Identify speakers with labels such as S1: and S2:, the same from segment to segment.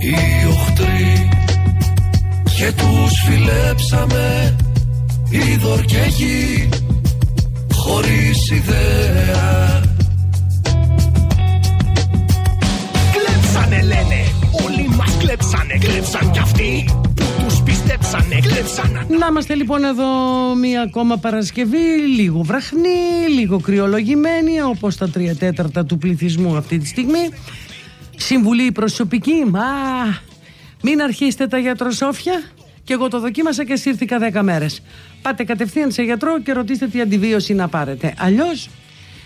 S1: οι οχτροί και τους φιλέψαμε. Είδωρ και γη χωρίς ιδέα.
S2: Κλέψανε λένε, όλοι μας κλέψανε, κλέψαν κι αυτοί που τους πιστέψανε, κλέψανε
S3: Να είμαστε λοιπόν εδώ μία ακόμα Παρασκευή, λίγο βραχνή, λίγο κρυολογημένη, όπως τα τρία τέταρτα του πληθυσμού αυτή τη στιγμή. Συμβουλή προσωπική, μα μην αρχίσετε τα γιατροσόφια. Και εγώ το δοκίμασα και σύρθηκα 10 μέρες. Πάτε κατευθείαν σε γιατρό και ρωτήστε τι αντιβίωση να πάρετε. Αλλιώς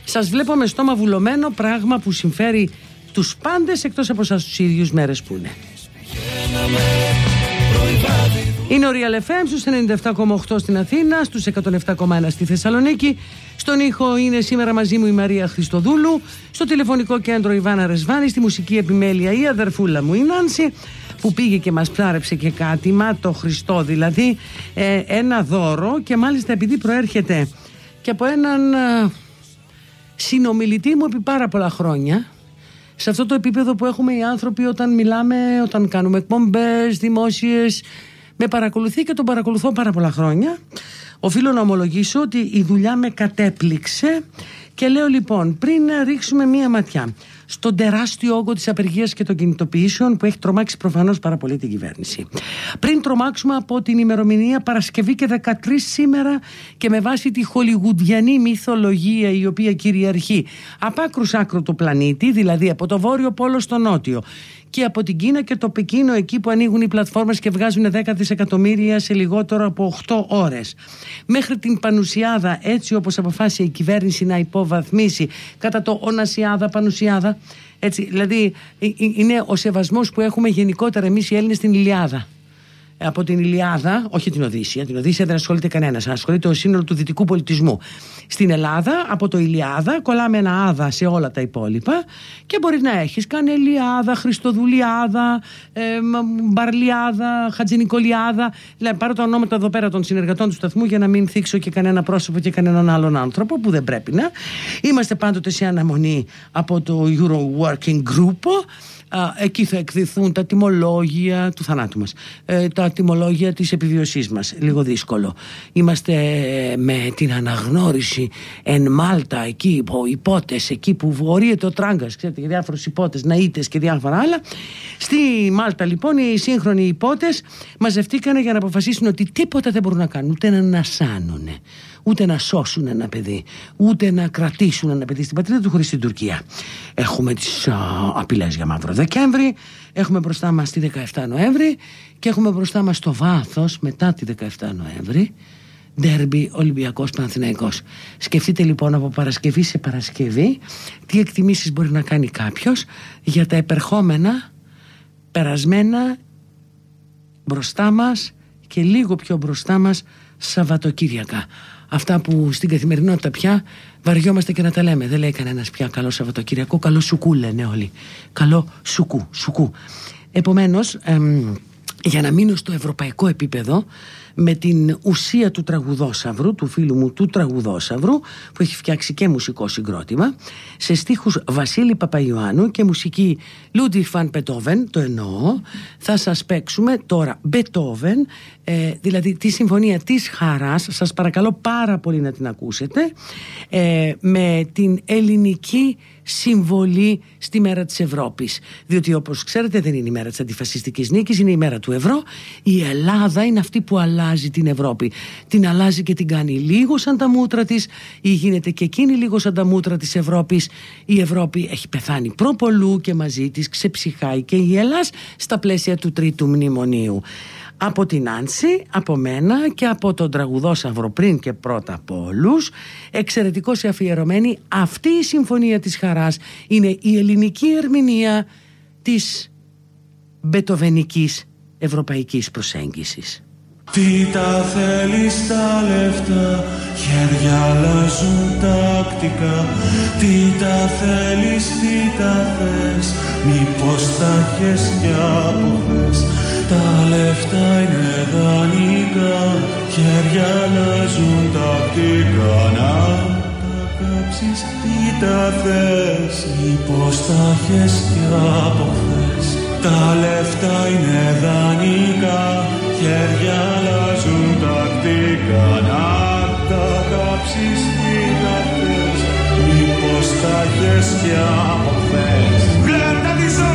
S3: σας βλέπω με στόμα βουλωμένο πράγμα που συμφέρει τους πάντες εκτός από σας τους ίδιους μέρες που είναι. Είναι ο Real FM στους 97,8 στην Αθήνα, στους 107,1 στη Θεσσαλονίκη. Στον ήχο είναι σήμερα μαζί μου η Μαρία Χριστοδούλου. Στο τηλεφωνικό κέντρο η Βάνα Ρεσβάνη. Στη μουσική επιμέλεια η αδερφούλα μου η Νάνση που πήγε και μας πλάρεψε και κάτι, μα το Χριστό δηλαδή, ε, ένα δώρο και μάλιστα επειδή προέρχεται και από έναν ε, συνομιλητή μου επί πάρα πολλά χρόνια, σε αυτό το επίπεδο που έχουμε οι άνθρωποι όταν μιλάμε, όταν κάνουμε εκπομπές δημόσιες, με παρακολουθεί και τον παρακολουθώ πάρα πολλά χρόνια. Οφείλω να ομολογήσω ότι η δουλειά με κατέπληξε και λέω λοιπόν πριν ρίξουμε μία ματιά στον τεράστιο όγκο της απεργίας και των κινητοποιήσεων που έχει τρομάξει προφανώς πάρα πολύ την κυβέρνηση. Πριν τρομάξουμε από την ημερομηνία Παρασκευή και 13 σήμερα και με βάση τη χολιγουδιανή μυθολογία η οποία κυριαρχεί από άκρους άκρου του πλανήτη, δηλαδή από το βόρειο πόλο στο νότιο και από την Κίνα και το Πεκίνο εκεί που ανοίγουν οι πλατφόρμες και βγάζουν 10 δισεκατομμύρια σε λιγότερο από 8 ώρες. Μέχρι την Πανουσιάδα έτσι όπως αποφάσισε η κυβέρνηση να υποβαθμίσει κατά το Ονασιάδα Πανουσιάδα έτσι, δηλαδή ε, ε, είναι ο σεβασμός που έχουμε γενικότερα εμείς οι Έλληνες στην Ιλιάδα από την Ιλιάδα, όχι την Οδύσσια, την Οδύσσια δεν ασχολείται κανένας, ασχολείται ο σύνολο του δυτικού πολιτισμού. Στην Ελλάδα, από το Ιλιάδα, κολλάμε ένα άδα σε όλα τα υπόλοιπα και μπορεί να έχεις Κανελιάδα, Χριστοδουλιάδα, ε, Μπαρλιάδα, Χατζηνικολιάδα. Δηλαδή, πάρω τα ονόματα εδώ πέρα των συνεργατών του σταθμού για να μην θίξω και κανένα πρόσωπο και κανέναν άλλον άνθρωπο που δεν πρέπει να. Είμαστε πάντοτε σε αναμονή από το Euro Working Group εκεί θα εκδηθούν τα τιμολόγια του θανάτου μας. Ε, τα τιμολόγια της επιβιωσής μας. Λίγο δύσκολο. Είμαστε ε, με την αναγνώριση εν Μάλτα εκεί που υπότες εκεί που βορείεται ο τράγκας ξέρετε για διάφορους υπότες ναΐτες και διάφορα άλλα. Στη Μάλτα λοιπόν οι σύγχρονοι υπότες μαζευτήκανε για να αποφασίσουν ότι τίποτα δεν μπορούν να κάνουν ούτε να ανασάνουν ούτε να σώσουν ένα παιδί, ούτε να κρατήσουν ένα παιδί στην πατρίδα του χωρίς την Τουρκία. Έχουμε τις απειλές για μαύρο Δεκέμβρη, έχουμε μπροστά μας τη 17 Νοέμβρη και έχουμε μπροστά μας το βάθος μετά τη 17 Νοέμβρη. Ντέρμπι Ολυμπιακός Παναθηναϊκός Σκεφτείτε λοιπόν από Παρασκευή σε Παρασκευή τι εκτιμήσεις μπορεί να κάνει κάποιος για τα επερχόμενα περασμένα μπροστά μας και λίγο πιο μπροστά μας Σαββατοκύριακα αυτά που στην καθημερινότητα πια βαριόμαστε και να τα λέμε. Δεν λέει κανένας πια καλό Σαββατοκυριακό, καλό σουκού λένε όλοι. Καλό σουκού, σουκού. Επομένως, για να μείνω στο ευρωπαϊκό επίπεδο, με την ουσία του τραγουδόσαυρου, του φίλου μου του τραγουδόσαυρου, που έχει φτιάξει και μουσικό συγκρότημα, σε στίχους Βασίλη Παπαϊωάννου και μουσική Λούντιχ Φαν Πετόβεν, το εννοώ, θα σας παίξουμε τώρα Μπετόβεν, ε, δηλαδή τη συμφωνία της χαράς, σας παρακαλώ πάρα πολύ να την ακούσετε, ε, με την ελληνική συμβολή στη μέρα της Ευρώπης. Διότι όπως ξέρετε δεν είναι η μέρα της αντιφασιστικής νίκης, είναι η μέρα του ευρώ. Η Ελλάδα είναι αυτή που αλλάζει την Ευρώπη. Την αλλάζει και την κάνει λίγο σαν τα μούτρα της ή γίνεται και εκείνη λίγο σαν τα μούτρα της Ευρώπης. Η Ευρώπη έχει πεθάνει προπολού και μαζί της ξεψυχάει και η Ελλάς στα πλαίσια του τρίτου μνημονίου από την Άνση, από μένα και από τον τραγουδόσαυρο πριν και πρώτα από όλους. Εξαιρετικός σε αφιερωμένη αυτή η συμφωνία της χαράς είναι η ελληνική ερμηνεία της μπετοβενικής ευρωπαϊκής προσέγγισης.
S4: Τι τα θέλεις τα λεφτά, χέρια αλλάζουν τακτικά Τι τα θέλεις, τι τα θες, μήπως τα έχεις κι από Τα λεφτά είναι δανεικά, χέρια αλλάζουν τακτικά Να τα κάψεις, τι τα θες, μήπως τα έχεις κι από Τα λεφτά είναι δανεικά, χέρια αλλάζουν τακτικά να τα κάψεις τι να θες μήπως τα έχεις κι από χθες. Γλέντα τη ζωή,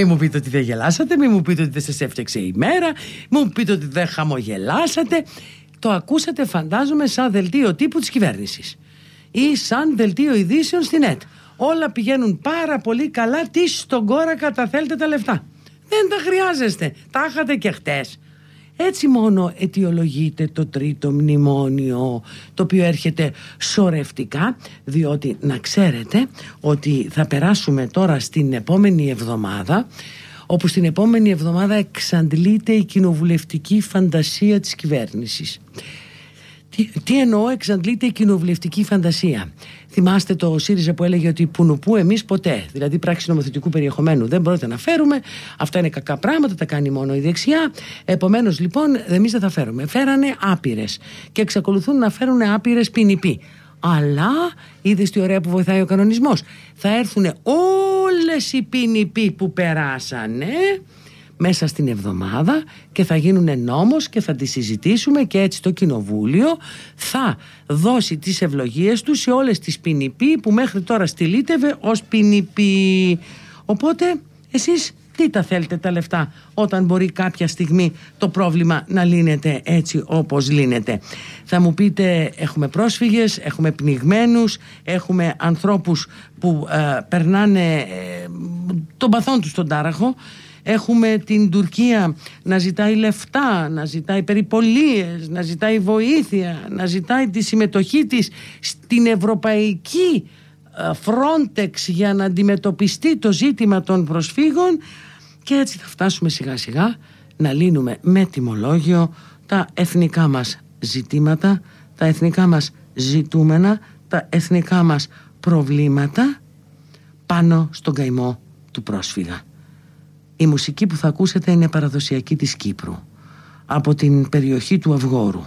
S3: Μην μου πείτε ότι δεν γελάσατε, μην μου πείτε ότι δεν σας έφτιαξε η μέρα, μην μου πείτε ότι δεν χαμογελάσατε. Το ακούσατε φαντάζομαι σαν δελτίο τύπου της κυβέρνησης ή σαν δελτίο ειδήσεων στην ΕΤ. Όλα πηγαίνουν πάρα πολύ καλά, τι στον κόρακα τα θέλετε τα λεφτά. Δεν τα χρειάζεστε, τα είχατε και χτες. Έτσι μόνο αιτιολογείται το τρίτο μνημόνιο το οποίο έρχεται σωρευτικά διότι να ξέρετε ότι θα περάσουμε τώρα στην επόμενη εβδομάδα όπου στην επόμενη εβδομάδα εξαντλείται η κοινοβουλευτική φαντασία της κυβέρνησης. Τι, τι εννοώ εξαντλείται η κοινοβουλευτική φαντασία. Θυμάστε το ΣΥΡΙΖΑ που έλεγε ότι που νου εμείς ποτέ. Δηλαδή πράξη νομοθετικού περιεχομένου δεν μπορείτε να φέρουμε. Αυτά είναι κακά πράγματα, τα κάνει μόνο η δεξιά. Επομένως λοιπόν εμείς δεν θα φέρουμε. Φέρανε άπειρες και εξακολουθούν να φέρουν άπειρες ποινικοί. Αλλά είδες τι ωραία που βοηθάει ο κανονισμός. Θα έρθουν όλες οι ποινικοί που περάσανε μέσα στην εβδομάδα και θα γίνουν νόμος και θα τη συζητήσουμε και έτσι το κοινοβούλιο θα δώσει τις ευλογίες του σε όλες τις ποινιποί που μέχρι τώρα στυλίτευε ως ποινιποί. Οπότε εσείς τι τα θέλετε τα λεφτά όταν μπορεί κάποια στιγμή το πρόβλημα να λύνεται έτσι όπως λύνεται; Θα μου πείτε έχουμε πρόσφυγες, έχουμε πνιγμένους, έχουμε ανθρώπους που ε, περνάνε ε, τον παθόν τους στον τάραχο Έχουμε την Τουρκία να ζητάει λεφτά, να ζητάει περιπολίες, να ζητάει βοήθεια, να ζητάει τη συμμετοχή της στην ευρωπαϊκή ε, Frontex για να αντιμετωπιστεί το ζήτημα των προσφύγων και έτσι θα φτάσουμε σιγά σιγά να λύνουμε με τιμολόγιο τα εθνικά μας ζητήματα, τα εθνικά μας ζητούμενα, τα εθνικά μας προβλήματα πάνω στον καημό του πρόσφυγα. Η μουσική που θα ακούσετε είναι παραδοσιακή της Κύπρου από την περιοχή του Αυγόρου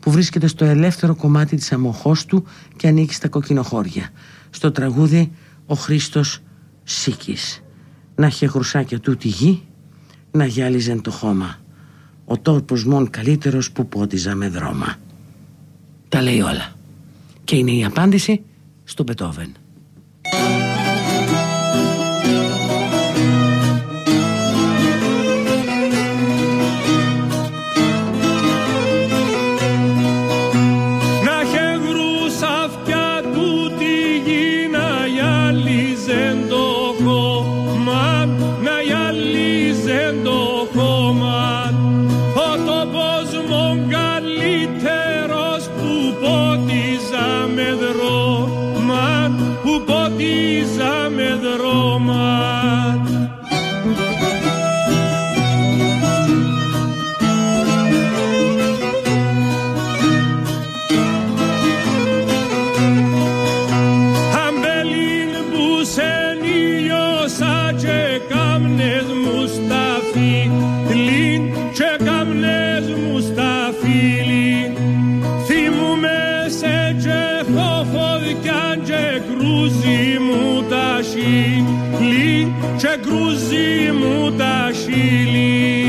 S3: που βρίσκεται στο ελεύθερο κομμάτι της αμοχώς του και ανήκει στα κοκκινοχώρια. Στο τραγούδι «Ο Χρήστος Σίκης» να είχε χρουσάκια του τη γη να γυάλιζεν το χώμα. Ο τόπος μόν καλύτερος που πόντιζα με δρόμα. Τα λέει όλα. Και είναι η απάντηση στον Πετόβεν
S5: φοφοδικιάν και κρούζι μου τα χείλη και κρούζι μου τα χείλη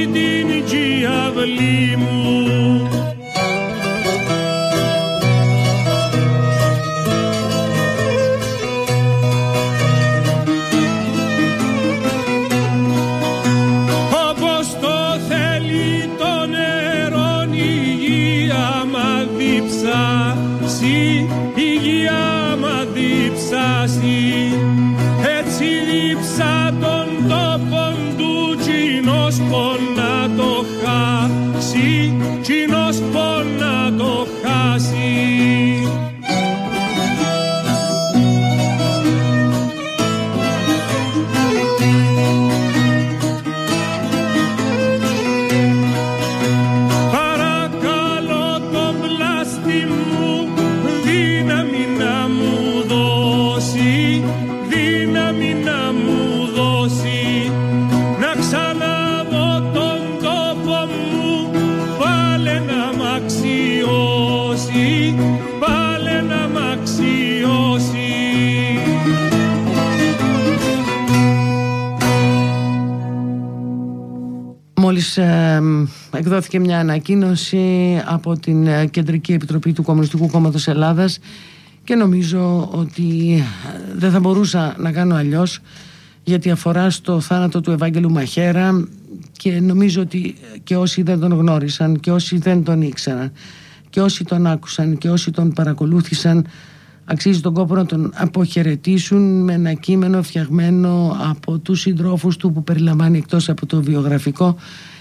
S5: το σπίτι κι η αυλή μου
S3: Μόλις ε, εκδόθηκε μια ανακοίνωση από την ε, Κεντρική Επιτροπή του Κομμουνιστικού Κόμματος Ελλάδας και νομίζω ότι ε, δεν θα μπορούσα να κάνω αλλιώς γιατί αφορά στο θάνατο του Ευάγγελου Μαχέρα και νομίζω ότι και όσοι δεν τον γνώρισαν και όσοι δεν τον ήξεραν και όσοι τον άκουσαν και όσοι τον παρακολούθησαν αξίζει τον κόπο να τον αποχαιρετήσουν με ένα κείμενο φτιαγμένο από τους συντρόφους του που περιλαμβάνει εκτός από το βιογραφικό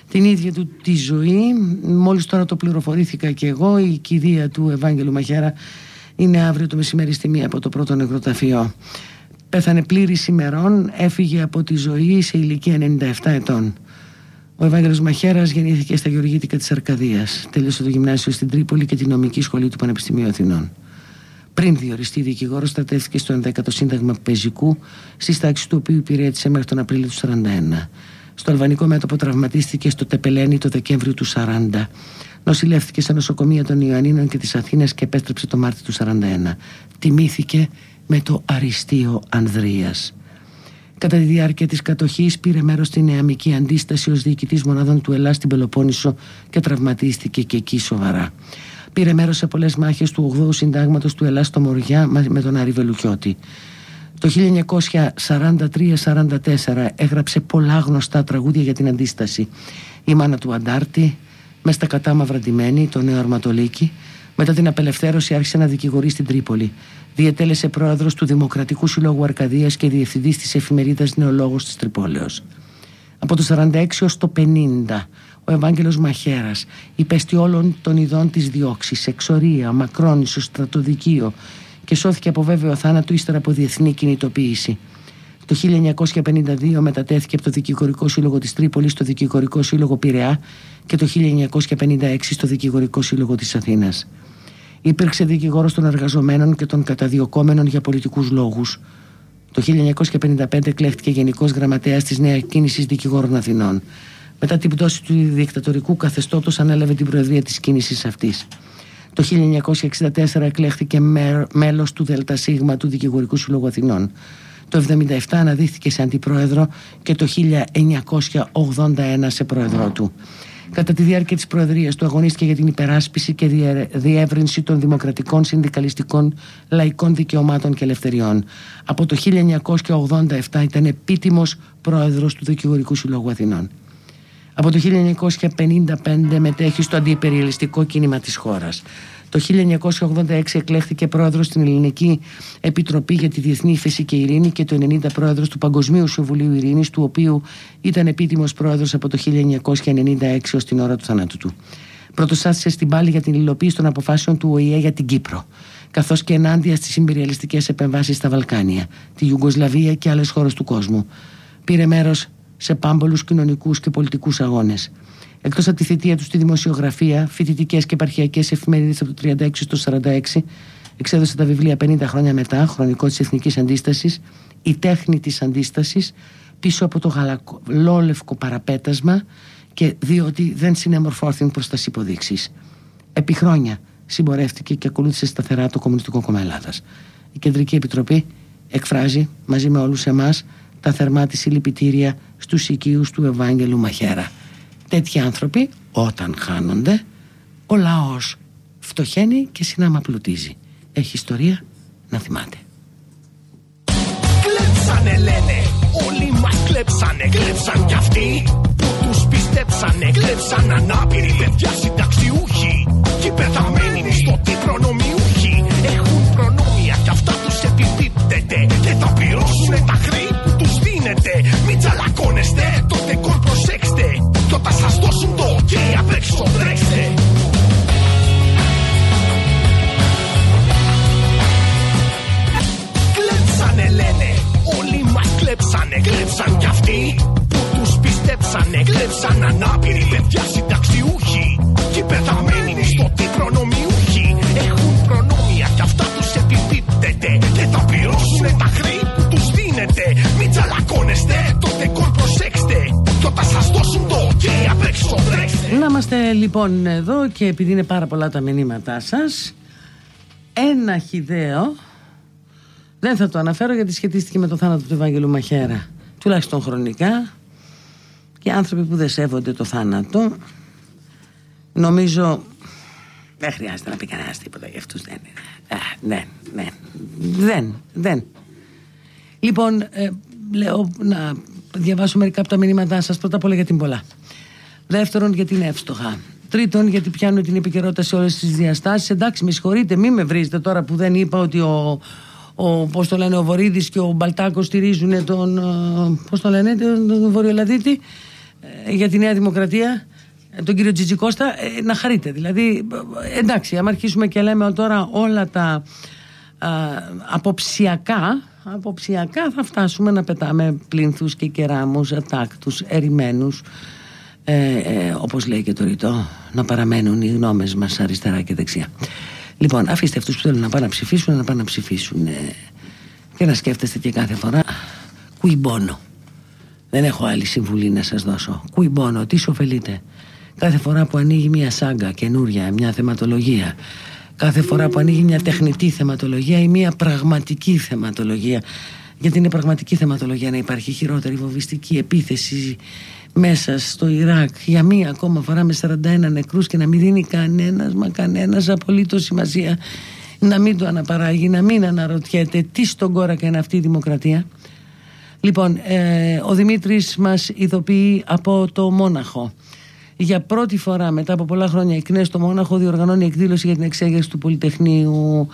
S3: την ίδια του τη ζωή. Μόλις τώρα το πληροφορήθηκα και εγώ, η κηδεία του Ευάγγελου Μαχέρα είναι αύριο το μεσημέρι στη μία από το πρώτο νεκροταφείο. Πέθανε πλήρης ημερών, έφυγε από τη ζωή σε ηλικία 97 ετών. Ο Ευάγγελος Μαχαίρας γεννήθηκε στα Γεωργίτικα της Αρκαδίας. Τέλειωσε το γυμνάσιο στην Τρίπολη και την νομική σχολή του Πανεπιστημίου Αθηνών. Πριν διοριστεί δικηγόρος, στατεύτηκε στο 11ο Σύνταγμα Πεζικού, στις τάξεις του οποίου υπηρέτησε μέχρι τον Απρίλιο του 41. Στο αλβανικό μέτωπο τραυματίστηκε στο Τεπελένι το Δεκέμβριο του 40. Νοσηλεύτηκε σε νοσοκομεία των Ιωαννίνων και της Αθήνας και επέστρεψε το Μάρτιο του 41. Τιμήθηκε με το Αριστείο Ανδρείας. Κατά τη διάρκεια της κατοχής πήρε μέρος στην νεαμική αντίσταση ως διοικητής μονάδων του Ελλάς στην Πελοπόννησο και τραυματίστηκε και εκεί σοβαρά. Πήρε μέρος σε πολλές μάχες του 8ου Συντάγματος του Ελλάς στο Μοριά με τον Άρη Βελουχιώτη. Το 1943-44 έγραψε πολλά γνωστά τραγούδια για την αντίσταση. Η μάνα του Αντάρτη, μες στα κατάμαυρα ντυμένη, το νέο Αρματολίκη. Μετά την απελευθέρωση άρχισε να δικηγορεί στην Τρίπολη. Διετέλεσε πρόεδρος του Δημοκρατικού Συλλόγου Αρκαδίας και διευθυντής της εφημερίδας Νεολόγος της Τρυπόλεως. Από το 46 ως το 50 ο Ευάγγελος Μαχαίρας υπέστη όλων των ειδών της διώξης, εξορία, μακρόνισο, στρατοδικείο και σώθηκε από βέβαιο θάνατο ύστερα από διεθνή κινητοποίηση. Το 1952 μετατέθηκε από το Δικηγορικό Σύλλογο της Τρίπολης στο Δικηγορικό Σύλλογο Πειραιά και το 1956 στο Δικηγορικό Σύλλογο της Αθήνας. Υπήρξε δικηγόρος των εργαζομένων και των καταδιωκόμενων για πολιτικούς λόγους. Το 1955 εκλέχθηκε Γενικός Γραμματέας της Νέας Κίνησης Δικηγόρων Αθηνών. Μετά την πτώση του δικτατορικού καθεστώτος ανέλαβε την προεδρία της κίνησης αυτής. Το 1964 εκλέχθηκε μέλος του ΔΣ του Δικηγορικού Συλλόγου Αθηνών. Το 1977 αναδείχθηκε σε αντιπρόεδρο και το 1981 σε πρόεδρό του. Κατά τη διάρκεια της προεδρίας του αγωνίστηκε για την υπεράσπιση και διεύρυνση των δημοκρατικών, συνδικαλιστικών, λαϊκών δικαιωμάτων και ελευθεριών. Από το 1987 ήταν επίτιμος πρόεδρος του Δικηγορικού Συλλόγου Αθηνών. Από το 1955 μετέχει στο αντιπεριελιστικό κίνημα της χώρας. Το 1986 εκλέχθηκε πρόεδρος στην Ελληνική Επιτροπή για τη Διεθνή Ήφεση και Ειρήνη και το 90 πρόεδρος του Παγκοσμίου Συμβουλίου Ειρήνης του οποίου ήταν επίτιμος πρόεδρος από το 1996 ως την ώρα του θανάτου του. Πρωτοστάθησε στην πάλη για την υλοποίηση των αποφάσεων του ΟΗΕ για την Κύπρο καθώς και ενάντια στις υπεριαλιστικέ επεμβάσεις στα Βαλκάνια, τη Ιουγκοσλαβία και άλλες χώρες του κόσμου. Πήρε μέρος σε πάμπολους κοινωνικούς και πολιτικούς αγώνες. Εκτός από τη θητεία τους στη δημοσιογραφία, φοιτητικές και επαρχιακές εφημερίδες από το 36 στο 46, εξέδωσε τα βιβλία 50 χρόνια μετά, Χρονικό της Εθνικής Αντίστασης, Η τέχνη της Αντίστασης, πίσω από το γαλακολόλευκο παραπέτασμα και διότι δεν συνεμορφώθηκαν προς τας υποδείξεις. Επί χρόνια συμπορεύτηκε και ακολούθησε σταθερά το Κομμουνιστικό Κόμμα Ελλάδας. Η Κεντρική Επιτροπή εκφράζει μαζί με όλους εμάς τα θερμά της συλληπιτήρια στους οικείους του Ευάγγελου Μαχέρα. Τέτοιοι άνθρωποι όταν χάνονται ο λαός φτωχαίνει και συνάμα πλουτίζει. Έχει ιστορία να θυμάται.
S2: Κλέψανε λένε, όλοι μας κλέψανε, κλέψαν κι αυτοί που τους πιστέψανε, κλέψαν ανάπηροι παιδιά συνταξιούχοι και πεθαμένοι μισθωτοί προνομιούχοι έχουν προνόμια κι αυτά τους επιπίπτεται και θα πληρώσουν τα χρήματα που τους δίνετε μην τσαλακώνεστε, το τεκόρ προσέξτε. Κι όταν σας δώσουν το ok απ' έξω τρέξτε. Κλέψανε λένε, όλοι μας κλέψανε. Κλέψαν κι αυτοί που τους πιστέψανε. Κλέψαν ανάπηροι παιδιά συνταξιούχοι. Και πεθαμένοι μισθωτοί προνομιούχοι. Έχουν προνόμια κι αυτά τους επιπίπτεται. Και θα πληρώσουν τα χρήματα που τους δίνετε Μην τσαλακώνεστε, το τεκόρ προσέξτε. Κι όταν σας δώσουν το ok απ' έξω τρέξτε.
S3: Να είμαστε λοιπόν εδώ και επειδή είναι πάρα πολλά τα μηνύματά σας ένα χιδαίο. Δεν θα το αναφέρω γιατί σχετίστηκε με το θάνατο του Ευάγγελου Μαχαίρα τουλάχιστον χρονικά. Και άνθρωποι που δεν σέβονται το θάνατο νομίζω δεν χρειάζεται να πει κανένας τίποτα για αυτούς δεν είναι. Α, ναι, ναι. δεν, δεν λοιπόν ε, λέω να διαβάσω μερικά από τα μηνύματά σας πρώτα απ' όλα για την πολλά Δεύτερον, γιατί είναι εύστοχα. Τρίτον, γιατί πιάνουν την επικαιρότητα σε όλες τις διαστάσεις. Εντάξει, με συγχωρείτε, μην με βρίζετε τώρα που δεν είπα ότι ο, ο πώς το λένε, ο Βορύδης και ο Μπαλτάκος στηρίζουν τον, ε, πώς το λένε, τον, τον Βορειολαδίτη ε, για τη Νέα Δημοκρατία, ε, τον κύριο Τζιτζικώστα, ε, να χαρείτε. Δηλαδή, ε, εντάξει, άμα αρχίσουμε και λέμε τώρα όλα τα α, αποψιακά, αποψιακά θα φτάσουμε να πετάμε πλήνθους και κεράμους, ατάκτους, ερημένους, ε, ε, όπως λέει και το ρητό, να παραμένουν οι γνώμες μας αριστερά και δεξιά. Λοιπόν, αφήστε αυτούς που θέλουν να πάνε να ψηφίσουν, να πάνε να ψηφίσουν ε, και να σκέφτεστε και κάθε φορά κουιμπόνο. Δεν έχω άλλη συμβουλή να σας δώσω. Κουιμπόνο, τι σου ωφελείτε. Κάθε φορά που ανοίγει μια σάγκα καινούρια, μια θεματολογία, κάθε φορά που ανοίγει μια τεχνητή θεματολογία ή μια πραγματική θεματολογία, γιατί είναι πραγματική θεματολογία να υπάρχει χειρότερη βοβιστική επίθεση μέσα στο Ιράκ για μία ακόμα φορά με 41 νεκρούς και να μην δίνει κανένας μα κανένας απολύτως σημασία να μην το αναπαράγει, να μην αναρωτιέται τι στον κόρακα είναι αυτή η δημοκρατία. Λοιπόν ε, ο Δημήτρης μας ειδοποιεί από το Μόναχο για πρώτη φορά μετά από πολλά χρόνια η ΚΝΕ στο Μόναχο διοργανώνει εκδήλωση για την εξέγερση του Πολυτεχνείου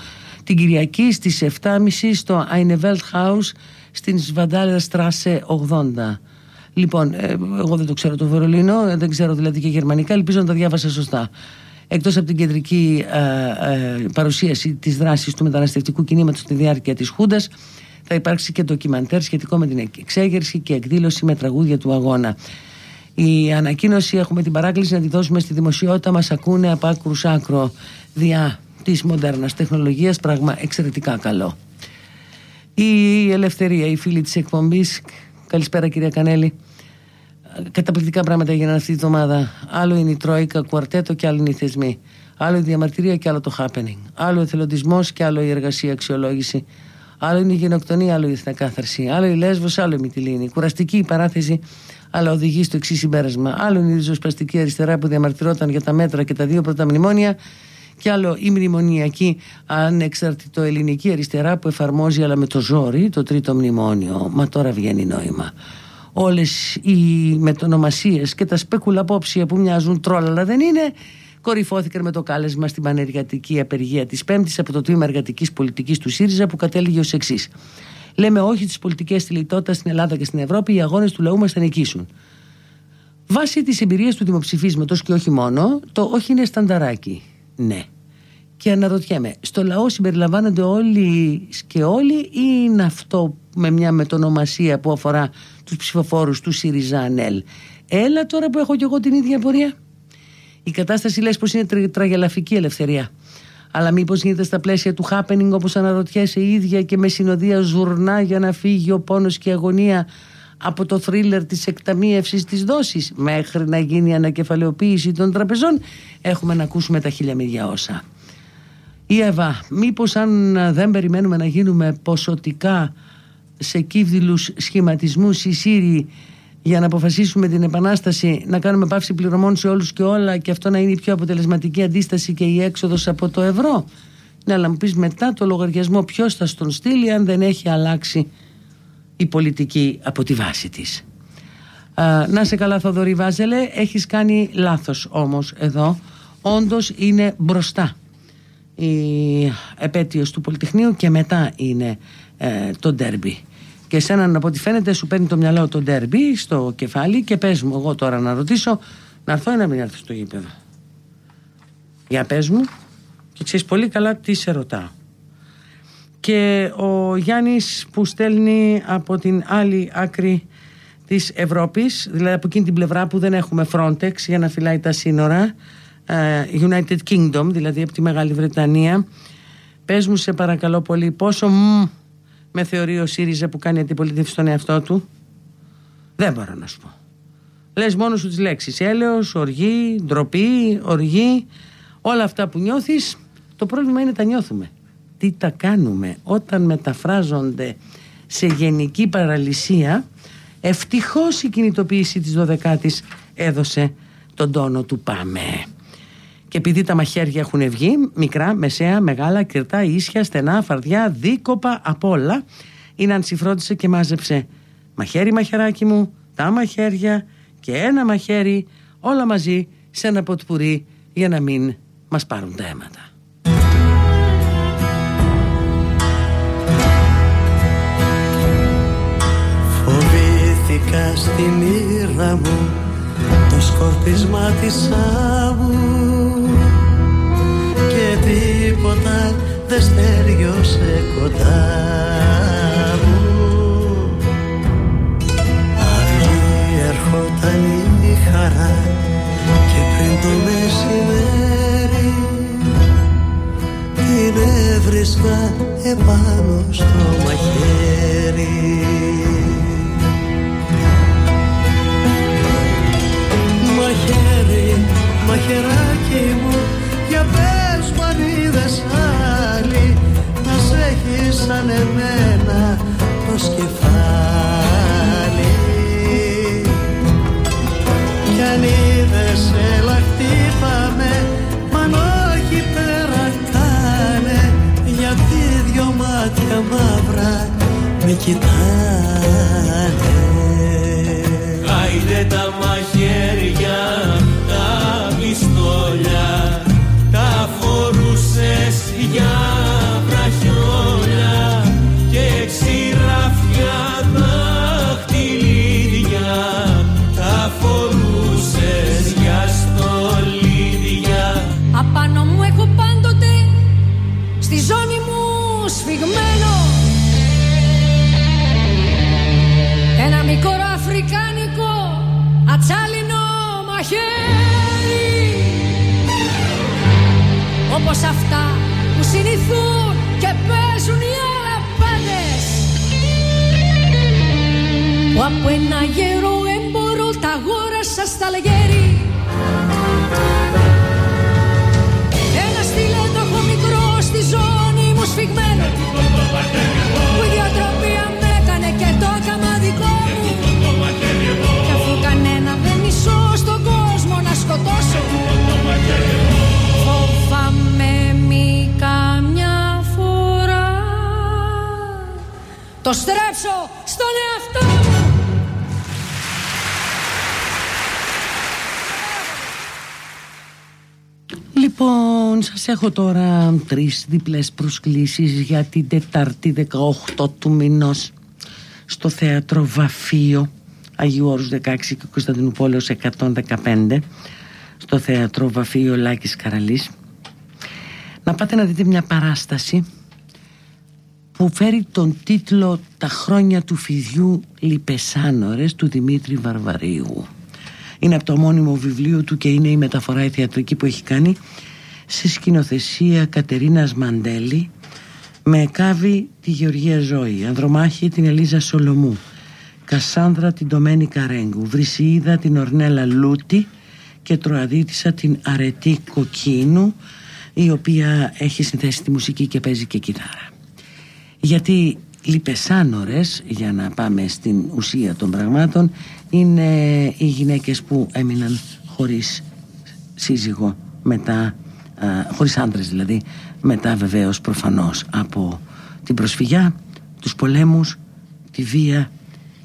S3: την Κυριακή στις 7.30 στο Einewelt House στην Σβαντάλερ Στράσε 80 Λοιπόν, ε, εγώ δεν το ξέρω το Βερολίνο, ε, δεν ξέρω δηλαδή και γερμανικά, ελπίζω να τα διάβασα σωστά. Εκτός από την κεντρική ε, ε, παρουσίαση της δράσης του μεταναστευτικού κινήματος στη διάρκεια της Χούντας, θα υπάρξει και ντοκιμαντέρ σχετικό με την εξέγερση και εκδήλωση με τραγούδια του αγώνα. Η ανακοίνωση έχουμε την παράκληση να τη δώσουμε στη δημοσιότητα. Μας ακούνε από άκρου άκρο διά της μοντέρνας τεχνολογίας. Πράγμα εξαιρετικά καλό. Η Ελευθερία, η φίλη της εκπομπής. Καλησπέρα, κυρία Κανέλη. Καταπληκτικά πράγματα έγιναν αυτή τη εβδομάδα. Άλλο είναι η Τρόικα, κουαρτέτο και άλλο είναι οι θεσμοί. Άλλο η διαμαρτυρία και άλλο το happening. Άλλο ο εθελοντισμός και άλλο η εργασία αξιολόγηση. Άλλο είναι η γενοκτονία, άλλο η εθνοκάθαρση. Άλλο η Λέσβος, άλλο η Μυτιλίνη. Κουραστική η παράθεση, αλλά οδηγεί στο εξής συμπέρασμα. Άλλο είναι η ριζοσπαστική αριστερά που διαμαρτυρόταν για τα μέτρα και τα δύο πρώτα μνημόνια. Και άλλο η μνημονιακή ανεξαρτητό ελληνική αριστερά που εφαρμόζει αλλά με το ζόρι το τρίτο μνημόνιο. Μα τώρα βγαίνει νόημα. Όλες οι μετονομασίες και τα σπέκουλα απόψια που μοιάζουν τρόλα αλλά δεν είναι κορυφώθηκαν με το κάλεσμα στην πανεργατική απεργία της Πέμπτης από το τμήμα εργατικής πολιτικής του ΣΥΡΙΖΑ που κατέληγε ως εξής. Λέμε όχι στις πολιτικές τη λιτότητα στην Ελλάδα και στην Ευρώπη, οι αγώνες του λαού μας θα νικήσουν. Βάσει της εμπειρίας του δημοψηφίσματος και όχι μόνο, το όχι είναι στανταράκι. Ναι. Και αναρωτιέμαι, στο λαό συμπεριλαμβάνονται όλοι και όλοι ή είναι αυτό με μια μετονομασία που αφορά τους ψηφοφόρους του ΣΥΡΙΖΑ ΑΝΕΛ; Έλα τώρα που έχω κι εγώ την ίδια πορεία. Η κατάσταση λες πως είναι τρα, τραγελαφική ελευθερία. Αλλά μήπως γίνεται στα πλαίσια του happening όπως αναρωτιέσαι η ίδια και με συνοδεία ζουρνά για να φύγει ο πόνος και η αγωνία από το θρίλερ της εκταμίευσης της δόσης μέχρι να γίνει η ανακεφαλαιοποίηση των τραπεζών έχουμε να ακούσουμε τα χιλιαμίδια όσα. Η Εύα, μήπως αν δεν περιμένουμε να γίνουμε ποσοτικά σε κύβδηλους σχηματισμούς οι Σύριοι για να αποφασίσουμε την επανάσταση να κάνουμε πάυση πληρωμών σε όλους και όλα και αυτό να είναι η πιο αποτελεσματική αντίσταση και η έξοδος από το ευρώ. Ναι, αλλά μου πεις μετά το λογαριασμό ποιος θα στον στείλει αν δεν έχει αλλάξει η πολιτική από τη βάση της. Α, να σε καλά Θοδωρή Βάζελε, έχεις κάνει λάθος όμως εδώ. Όντως είναι μπροστά η επέτειος του Πολυτεχνείου και μετά είναι ε, το ντέρμπι. Και εσέναν από ό,τι φαίνεται σου παίρνει το μυαλό το ντέρμπι στο κεφάλι και πες μου εγώ τώρα να ρωτήσω να έρθω ή να μην έρθω στο γήπεδο. Για πες μου και ξέρεις πολύ καλά τι σε ρωτάω. Και ο Γιάννης που στέλνει από την άλλη άκρη της Ευρώπης, δηλαδή από εκείνη την πλευρά που δεν έχουμε Frontex για να φυλάει τα σύνορα, ε, United Kingdom, δηλαδή από τη Μεγάλη Βρετανία. Πες μου σε παρακαλώ πολύ πόσο μ, με θεωρεί ο ΣΥΡΙΖΑ που κάνει αντιπολίτευση στον εαυτό του. Δεν μπορώ να σου πω. Λες μόνος σου τις λέξεις. Έλεος, οργή, ντροπή, οργή. Όλα αυτά που νιώθεις το πρόβλημα είναι τα νιώθουμε. Τι τα κάνουμε όταν μεταφράζονται σε γενική παραλυσία. Ευτυχώς η κινητοποίηση της 12ης έδωσε τον τόνο του πάμε και επειδή τα μαχαίρια έχουν βγει, μικρά, μεσαία, μεγάλα, κυρτά, ίσια, στενά, φαρδιά, δίκοπα, απ' όλα, είναι ανσυφρόντισε και μάζεψε. Μαχαίρι, μαχαιράκι μου, τα μαχαίρια και ένα μαχαίρι, όλα μαζί σε ένα ποτπουρί για να μην μας πάρουν τα αίματα.
S6: Φοβήθηκα στη μοίρα μου το σκορπίσμα της άμμου τίποτα δεν στεριώσε κοντά μου. Αυγή ερχόταν η χαρά και πριν το μεσημέρι την έβρισκα επάνω στο μαχαίρι. Μαχαίρι, μαχαιράκι σαν εμένα
S7: Όπως αυτά που συνηθούν και παίζουν οι αλαπάδες Που από ένα γερό έμπορο τα αγόρασα στα λεγέρι. Ένα στιλέτο έχω μικρό στη ζώνη μου σφιγμένο στρέψω στον εαυτό μου.
S3: Λοιπόν, σας έχω τώρα τρεις διπλές προσκλήσεις για την Τετάρτη 18 του μηνός στο Θέατρο Βαφείο Αγίου Όρους 16 και Κωνσταντινούπολεως 115 στο Θέατρο Βαφείο Λάκης Καραλής να πάτε να δείτε μια παράσταση που φέρει τον τίτλο «Τα χρόνια του φιδιού Λιπεσάνορες» του Δημήτρη Βαρβαρίου είναι από το μόνιμο βιβλίο του και είναι η μεταφορά η θεατρική που έχει κάνει σε σκηνοθεσία Κατερίνας Μαντέλη με κάβη τη Γεωργία Ζώη, Ανδρομάχη την Ελίζα Σολομού, Κασάνδρα την Τομένη Καρέγκου, Βρυσιίδα την Ορνέλα Λούτη και Τροαδίτησα την Αρετή Κοκκίνου η οποία έχει συνθέσει τη μουσική και παίζει και κιθάρα. Γιατί λιπεσάνορες, για να πάμε στην ουσία των πραγμάτων, είναι οι γυναίκες που έμειναν χωρίς σύζυγο μετά, α, χωρίς άντρες δηλαδή, μετά βεβαίως προφανώς από την προσφυγιά, τους πολέμους, τη βία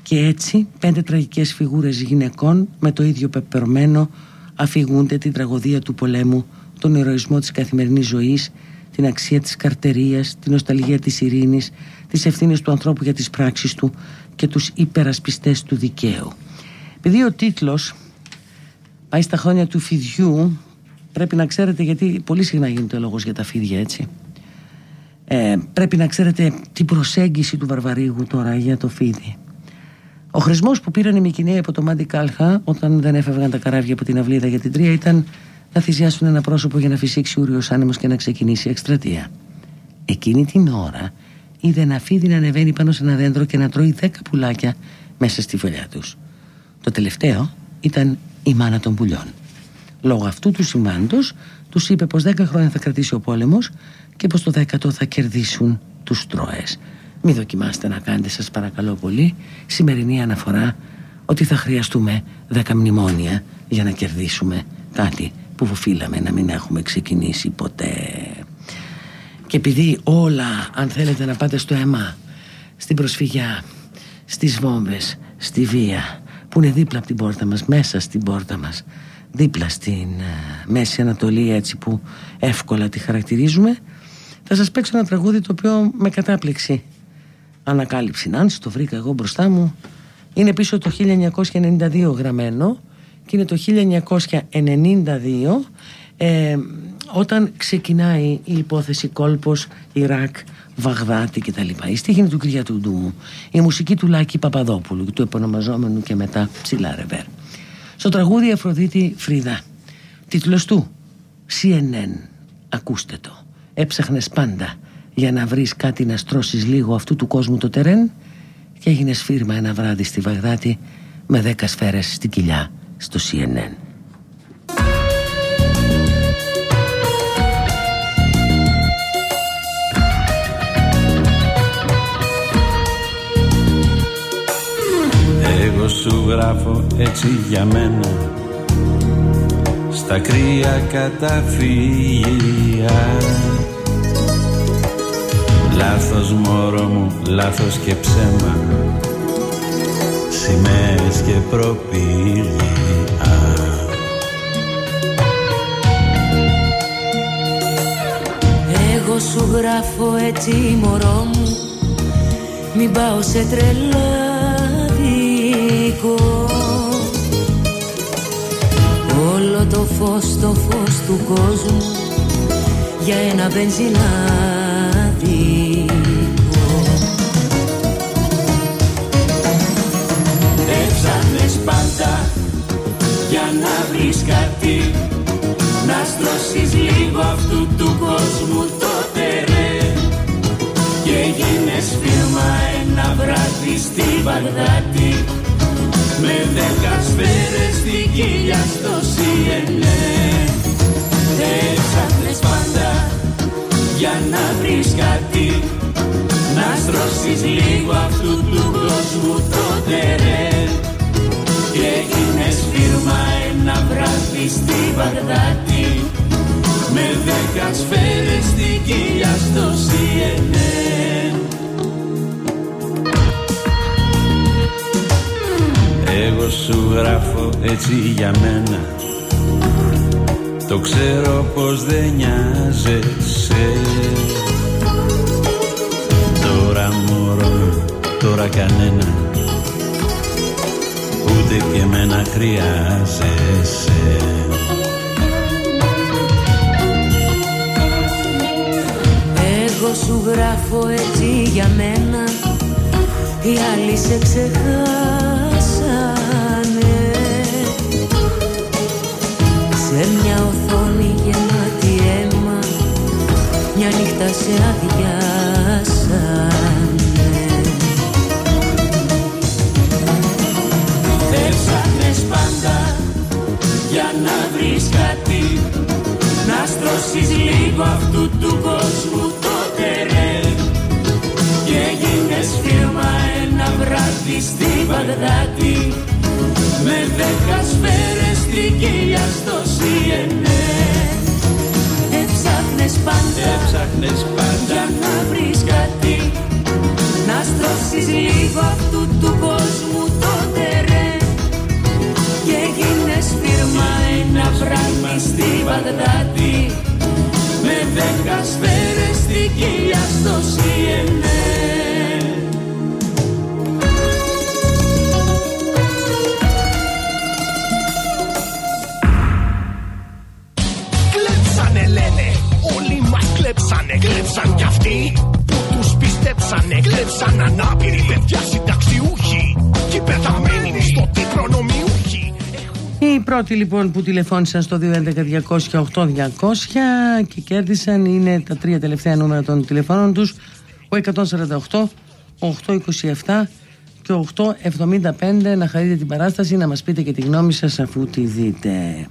S3: και έτσι πέντε τραγικές φιγούρες γυναικών με το ίδιο πεπερμένο αφηγούνται την τραγωδία του πολέμου, τον ηρωισμό της καθημερινής ζωής, την αξία της καρτερίας, την νοσταλγία της ειρήνης, τις ευθύνες του ανθρώπου για τις πράξεις του και τους υπερασπιστές του δικαίου. Επειδή ο τίτλος πάει στα χρόνια του φιδιού, πρέπει να ξέρετε γιατί πολύ συχνά γίνεται λόγος για τα φίδια έτσι. Ε, πρέπει να ξέρετε την προσέγγιση του Βαρβαρίγου τώρα για το φίδι. Ο χρησμός που πήραν οι Μικυναίοι από το Μάντι Κάλχα όταν δεν έφευγαν τα καράβια από την αυλίδα για την Τρία ήταν να θυσιάσουν ένα πρόσωπο για να φυσήξει ούριος άνεμος και να ξεκινήσει η εκστρατεία. Εκείνη την ώρα είδε ένα φίδι να ανεβαίνει πάνω σε ένα δέντρο και να τρώει δέκα πουλάκια μέσα στη φωλιά τους. Το τελευταίο ήταν η μάνα των πουλιών. Λόγω αυτού του σημάντος τους είπε πως δέκα χρόνια θα κρατήσει ο πόλεμος και πως το δέκατο θα κερδίσουν τους Τρώες. Μην δοκιμάστε να κάνετε σας παρακαλώ πολύ σημερινή αναφορά ότι θα χρειαστούμε δέκα μνημόνια για να κερδίσουμε κάτι που οφείλαμε να μην έχουμε ξεκινήσει ποτέ. Και επειδή όλα, αν θέλετε να πάτε στο αίμα, στην προσφυγιά, στις βόμβες, στη βία, που είναι δίπλα από την πόρτα μας, μέσα στην πόρτα μας, δίπλα στην uh, Μέση Ανατολή έτσι που εύκολα τη χαρακτηρίζουμε, θα σας παίξω ένα τραγούδι το οποίο με κατάπληξη ανακάλυψη. Αν το βρήκα εγώ μπροστά μου, είναι πίσω το 1992 γραμμένο και είναι το 1992 ε, όταν ξεκινάει η υπόθεση κόλπος, Ιράκ, Βαγδάτη κτλ. Η στίχη είναι του Κυριατού Ντούμου. Η μουσική του Λάκη Παπαδόπουλου, του επωνομαζόμενου και μετά Ψηλά Ρεβέρ. Στο τραγούδι Αφροδίτη Φρίδα. Τίτλος του CNN. Ακούστε το. Έψαχνες πάντα για να βρεις κάτι να στρώσεις λίγο αυτού του κόσμου το τερέν και έγινε φίρμα ένα βράδυ στη Βαγδάτη με δέκα σφαίρες στην κοιλιά στο CNN.
S8: Εγώ σου γράφω έτσι για μένα Στα κρύα καταφύγια Λάθος μωρό μου, λάθος και ψέμα Σημαίες και προπήλια
S9: σου γράφω έτσι μωρό μου. Μην πάω σε τρελάδικο Όλο το φως, το φως του κόσμου Για ένα βενζινάδικο.
S10: Έψαχνες πάντα για να βρεις κάτι Να στρώσεις λίγο αυτού του κόσμου γίνες φίρμα ένα βράδυ στη Βαγδάτη Με δέκα σφαίρες στην κοιλιά στο CNN Έψαχνες πάντα για να βρεις κάτι. Να στρώσεις λίγο αυτού του κόσμου το τερέ Και έγινες φίρμα ένα βράδυ στη Βαγδάτη Με δέκα σφαίρες στην κοιλιά στο CNN
S8: Εγώ σου γράφω έτσι για μένα. Το ξέρω πως δεν νοιάζεσαι. Τώρα μωρό, τώρα κανένα. Ούτε και εμένα χρειάζεσαι.
S9: Εγώ σου γράφω έτσι για μένα. Οι άλλοι σε ξεχάσανε Μια νύχτα σε αδειάσανε
S10: Έψαχνες πάντα για να βρεις κάτι. Να στρώσεις λίγο αυτού του κόσμου το τερέν Και έγινες φίρμα ένα βράδυ στη Βαγδάτη. Με δέκα σφαίρες στην κοιλιά στο CNN Έψαχνες πάντα,
S8: Έψαχνες πάντα.
S10: για να βρεις κάτι. Να στρώσεις λίγο αυτού του κόσμου το τερέν Και έγινες φίρμα ένα βράδυ στη Βαγδάτη. Με δέκα σφαίρες στην κοιλιά στο CNN
S2: πιστέψανε Κλέψαν ανάπηροι παιδιά συνταξιούχοι Και πεθαμένοι μισθωτοί προνομιούχοι
S3: Οι πρώτοι λοιπόν που τηλεφώνησαν στο 211-200-8200 και κέρδισαν είναι τα τρία τελευταία νούμερα των τηλεφώνων τους ο 148, ο 827 και ο 875 να χαρείτε την παράσταση να μας πείτε και τη γνώμη σας αφού τη δείτε.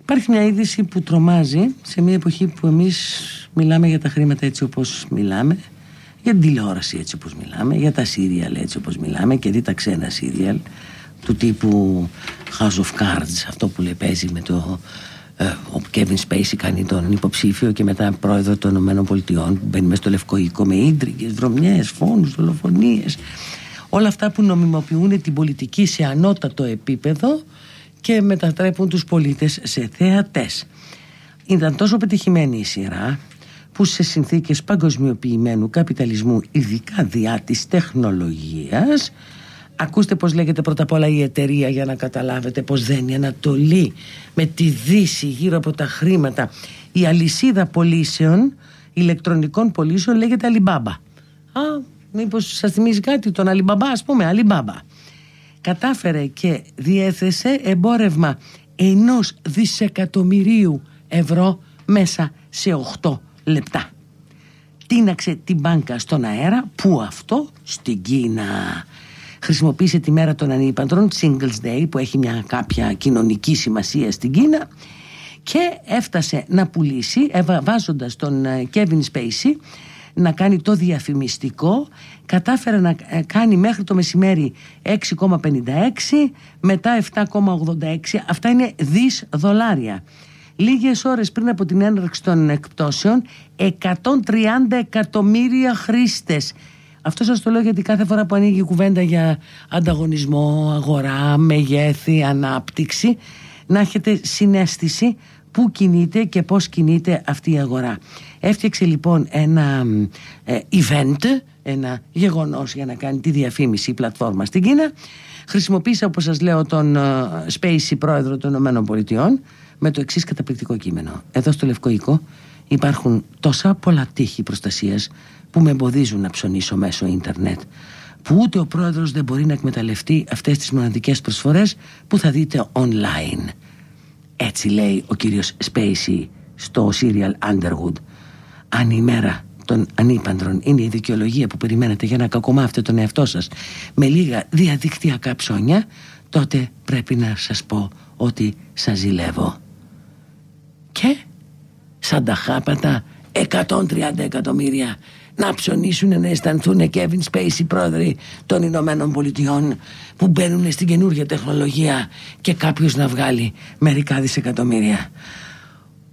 S3: Υπάρχει μια είδηση που τρομάζει σε μια εποχή που εμείς μιλάμε για τα χρήματα έτσι όπως μιλάμε για την τηλεόραση έτσι όπως μιλάμε για τα σύριαλ έτσι όπως μιλάμε και δει τα ξένα σύριαλ του τύπου House of Cards αυτό που λέει παίζει με το ε, ο Kevin Spacey κάνει τον υποψήφιο και μετά πρόεδρο των Ηνωμένων Πολιτειών που μπαίνει μέσα στο Λευκό Οίκο με ίντριγες, βρωμιές, φόνους, δολοφονίες όλα αυτά που νομιμοποιούν την πολιτική σε ανώτατο επίπεδο και μετατρέπουν τους πολίτες σε θεατές. Ήταν τόσο πετυχημένη η σειρά που σε συνθήκες παγκοσμιοποιημένου καπιταλισμού ειδικά διά της τεχνολογίας ακούστε πως λέγεται πρώτα απ' όλα η εταιρεία για να καταλάβετε πως δεν είναι Ανατολή. Με τη Δύση γύρω από τα χρήματα. Η αλυσίδα πωλήσεων ηλεκτρονικών πωλήσεων λέγεται Alibaba. Α, μήπως σας θυμίζει κάτι τον Alibaba ας πούμε Alibaba. Κατάφερε και διέθεσε εμπόρευμα ενός δισεκατομμυρίου ευρώ μέσα σε 8 λεπτά. Τίναξε την μπάνκα στον αέρα, που αυτό; Στην Κίνα. Χρησιμοποίησε τη μέρα των ανήπαντρων, Singles Day, που έχει μια κάποια κοινωνική σημασία στην Κίνα. Και έφτασε να πουλήσει, έβα- βάζοντας τον ε, Kevin Spacey να κάνει το διαφημιστικό. Κατάφερε να ε, κάνει μέχρι το μεσημέρι 6,56 μετά 7,86 αυτά είναι δις δολάρια λίγες ώρες πριν από την έναρξη των εκπτώσεων 130 εκατομμύρια χρήστες αυτό σας το λέω γιατί κάθε φορά που ανοίγει η κουβέντα για ανταγωνισμό, αγορά, μεγέθη, ανάπτυξη να έχετε συνέστηση πού κινείται και πώς κινείται αυτή η αγορά. Έφτιαξε λοιπόν ένα ε, event, ένα γεγονός για να κάνει τη διαφήμιση η πλατφόρμα στην Κίνα. Χρησιμοποίησε όπως σας λέω τον ε, Spacey πρόεδρο των Ηνωμένων Πολιτειών με το εξής καταπληκτικό κείμενο. Εδώ στο Λευκό Οίκο υπάρχουν τόσα πολλά τείχη προστασίας που με εμποδίζουν να ψωνίσω μέσω ίντερνετ που ούτε ο πρόεδρος δεν μπορεί να εκμεταλλευτεί αυτές τις μοναδικές προσφορές που θα δείτε online. Έτσι λέει ο κύριος Spacey στο serial Underwood. Αν η μέρα των ανήπαντρων είναι η δικαιολογία που περιμένετε για να κακομάφετε τον εαυτό σας με λίγα διαδικτυακά ψώνια, τότε πρέπει να σας πω ότι σας ζηλεύω. Και σαν τα χάπατα 130 εκατομμύρια να ψωνίσουν να αισθανθούν Kevin Spacey πρόεδροι των Ηνωμένων Πολιτειών που μπαίνουν στην καινούργια τεχνολογία και κάποιος να βγάλει μερικά δισεκατομμύρια.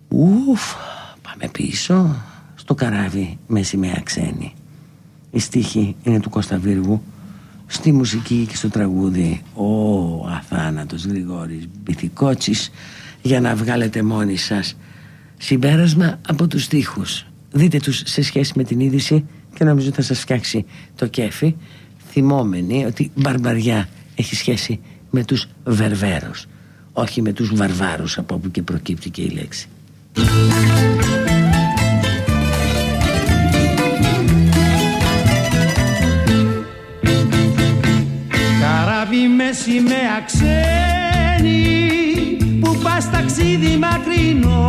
S3: Ουφ, πάμε πίσω στο καράβι με σημαία ξένη. Η στίχη είναι του Κώστα Βίργου, στη μουσική και στο τραγούδι ο αθάνατος Γρηγόρης Μπιθικότσης για να βγάλετε μόνοι σας. Συμπέρασμα από τους στίχους. Δείτε τους σε σχέση με την είδηση και νομίζω θα σας φτιάξει το κέφι θυμόμενοι ότι μπαρμπαριά έχει σχέση με τους βερβέρους όχι με τους βαρβάρους από όπου και προκύπτει και η λέξη.
S11: Καράβι με σημαία ξένη που πας ταξίδι μακρινό.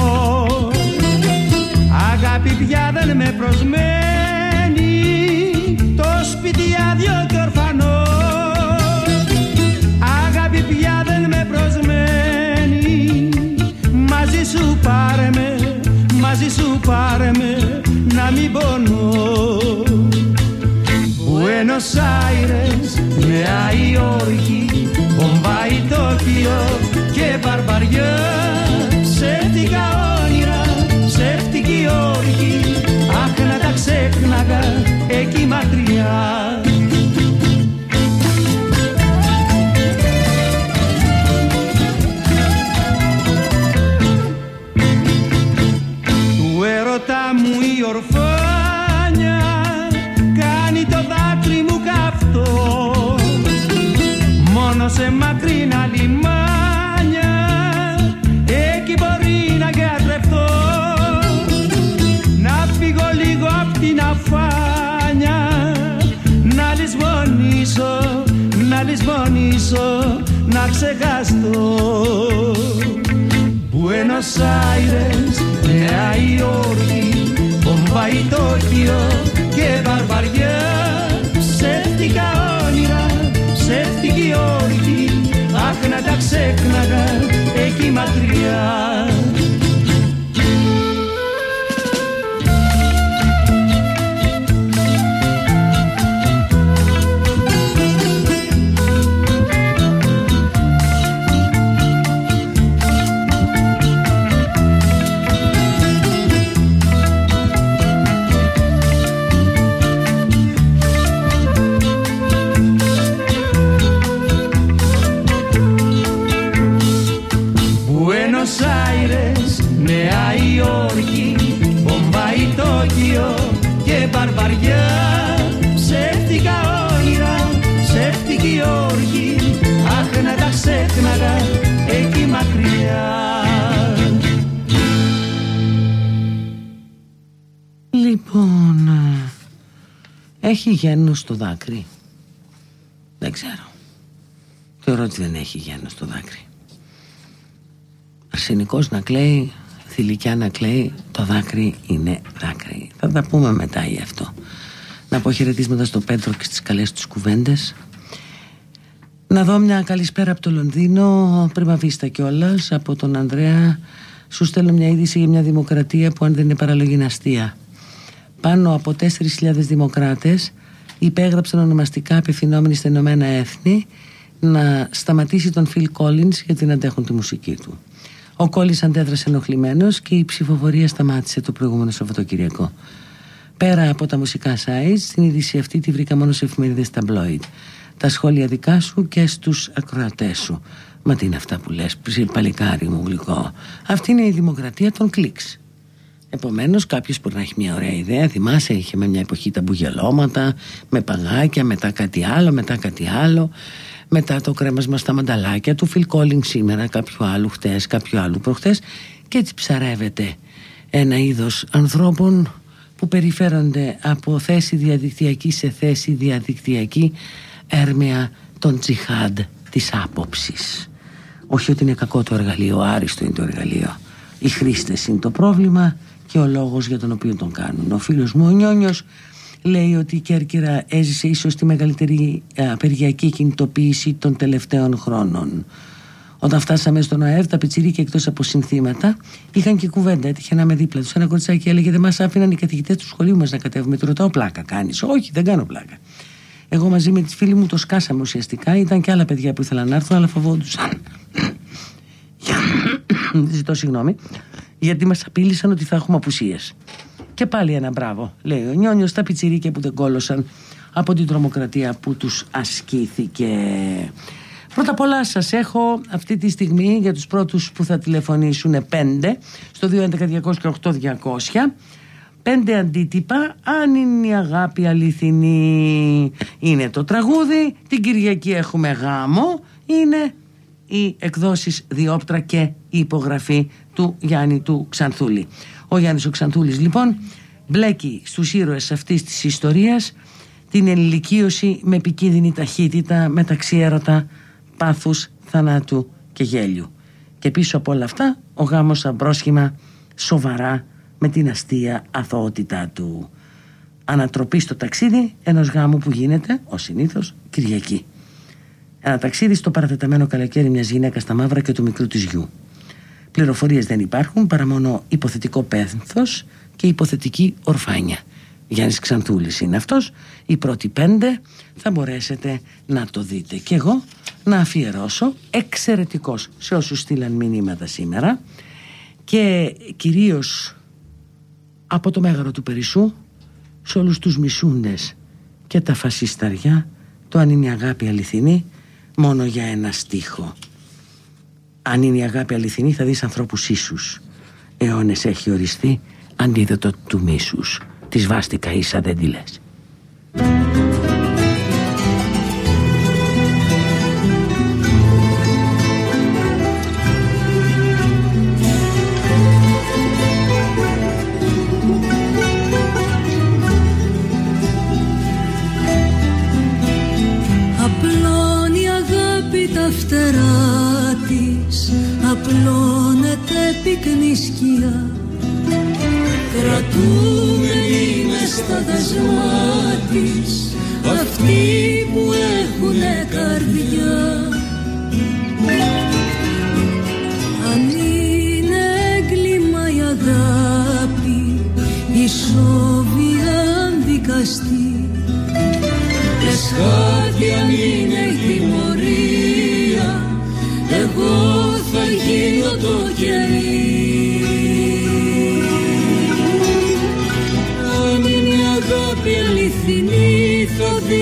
S11: Αγάπη πια δεν με προσμένει το σπίτι άδειο και ορφανός. Αγάπη πια δεν με προσμένει μαζί σου πάρε με, μαζί σου πάρε με να μην πονώ. Buenos Aires, Νέα Υόρκη, Μπομπάι, Τόκιο και Μπαρμπαριά Ψεύτικα όνειρα, ψεύτικη όρκη Αχ να τα ξέχναγα εκεί μακριά. Του έρωτα μου η ορφάνια κάνει το δάκρυ μου καυτό. Μόνος σε μακρινά λιμάνια να λησμονήσω, να ξεχαστώ. Buenos Aires, Νέα Υόρκη, Μπομπάι, Τόκιο και Βαρβαριά. Ψεύτικα όνειρα, ψεύτικη όρκη Αχ να τα ξέχναγα εκεί μακριά Νέα Υόρκη, Μπομπάι, Τόκιο και Μπαρμπαριά Ψεύτικα όνειρα, ψεύτικη όρκη Αχ να τα ξέχναγα εκεί μακριά
S3: Λοιπόν, ε, έχει γένος στο δάκρυ; Δεν ξέρω. Θεωρώ ότι δεν έχει γένος στο δάκρυ. Αρσενικός να κλαίει, θηλυκιά να κλαίει, το δάκρυ είναι δάκρυ. Θα τα πούμε μετά γι' αυτό. Να πω χαιρετίσματα στο Πέτρο και στις καλές τους κουβέντες. Να δω μια καλησπέρα από το Λονδίνο, πριμαβίστα κιόλας, από τον Ανδρέα. Σου στέλνω μια είδηση για μια δημοκρατία που αν δεν είναι παραλογή είναι αστεία. Πάνω από 4.000 δημοκράτες υπέγραψαν ονομαστικά απευθυνόμενοι στα Ηνωμένα Έθνη να σταματήσει τον Φιλ Collins γιατί δεν αντέχουν τη μουσική του. Ο Κόλλης αντέδρασε ενοχλημένος και η ψηφοφορία σταμάτησε το προηγούμενο Σαββατοκυριακό. Πέρα από τα μουσικά sites, την είδηση αυτή τη βρήκα μόνο σε εφημερίδες ταμπλόιτ. Τα σχόλια δικά σου και στους ακροατές σου. Μα τι είναι αυτά που λες, παλικάρι μου γλυκό. Αυτή είναι η δημοκρατία των κλικς. Επομένως κάποιος μπορεί να έχει μια ωραία ιδέα Θυμάσαι είχε με μια εποχή τα μπουγελώματα Με παγάκια, μετά κάτι άλλο Μετά κάτι άλλο Μετά το κρέμασμα στα μανταλάκια του Φιλ Κόλινγκ σήμερα Κάποιου άλλου χτες, κάποιου άλλου προχτές Και έτσι ψαρεύεται ένα είδος ανθρώπων Που περιφέρονται από θέση διαδικτυακή σε θέση διαδικτυακή Έρμεα των τζιχάντ της άποψης Όχι ότι είναι κακό το εργαλείο, άριστο είναι το εργαλείο οι χρήστες είναι το πρόβλημα και ο λόγος για τον οποίο τον κάνουν. Ο φίλος μου ο Νιόνιος λέει ότι η Κέρκυρα έζησε ίσως τη μεγαλύτερη απεργιακή κινητοποίηση των τελευταίων χρόνων. Όταν φτάσαμε στον ΑΕΒ, τα πιτσιρίκια εκτός από συνθήματα είχαν και κουβέντα. Έτυχε να με δίπλα τους. Ένα κοριτσάκι έλεγε: Δεν μας άφηναν οι καθηγητές του σχολείου μας να κατέβουμε. Του ρωτάω: Πλάκα κάνεις; Όχι, δεν κάνω πλάκα. Εγώ μαζί με τη φίλη μου το σκάσαμε ουσιαστικά. Ήταν και άλλα παιδιά που ήθελαν να έρθουν, αλλά φοβόντουσαν. Ζητώ συγγνώμη. Γιατί μας απείλησαν ότι θα έχουμε απουσίες. Και πάλι ένα μπράβο, λέει ο Νιόνιος στα πιτσιρίκια που δεν κόλωσαν. από την τρομοκρατία που τους ασκήθηκε. Πρώτα απ' όλα σας έχω αυτή τη στιγμή για τους πρώτους που θα τηλεφωνήσουν πέντε στο 211-200 πέντε αντίτυπα αν είναι η αγάπη αληθινή είναι το τραγούδι την Κυριακή έχουμε γάμο είναι οι εκδόσεις Διόπτρα και η υπογραφή του Γιάννη του Ξανθούλη ο Γιάννης ο Ξανθούλης λοιπόν μπλέκει στους ήρωες αυτής της ιστορίας την ενηλικίωση με επικίνδυνη ταχύτητα μεταξύ έρωτα, πάθους, θανάτου και γέλιου. Και πίσω από όλα αυτά ο γάμος σαν πρόσχημα σοβαρά με την αστεία αθωότητά του. Ανατροπή στο ταξίδι ενός γάμου που γίνεται, ο συνήθως, Κυριακή. Ένα ταξίδι στο παρατεταμένο καλοκαίρι μιας γυναίκας στα μαύρα και του μικρού της γιου. Πληροφορίες δεν υπάρχουν παρά μόνο υποθετικό πένθος και υποθετική ορφάνια. Γιάννης Ξανθούλης είναι αυτός. Οι πρώτοι πέντε θα μπορέσετε να το δείτε Και εγώ. Να αφιερώσω εξαιρετικός σε όσους στείλαν μηνύματα σήμερα. Και κυρίως από το Μέγαρο του Περισσού Σε όλους τους μισούντες και τα φασισταριά Το αν είναι η αγάπη αληθινή μόνο για ένα στίχο Αν είναι η αγάπη αληθινή θα δεις ανθρώπους ίσους Αιώνες έχει οριστεί αντίδοτο του μίσους Της βάστηκα ίσα δεν τη λες.
S10: Μες στα δασμά της Αυτοί που έχουνε καρδιά. Αν είναι έγκλημα η αγάπη Ισόβια αν δικαστεί Εσχάτη αν είναι η τιμωρία Εγώ θα γίνω το κερί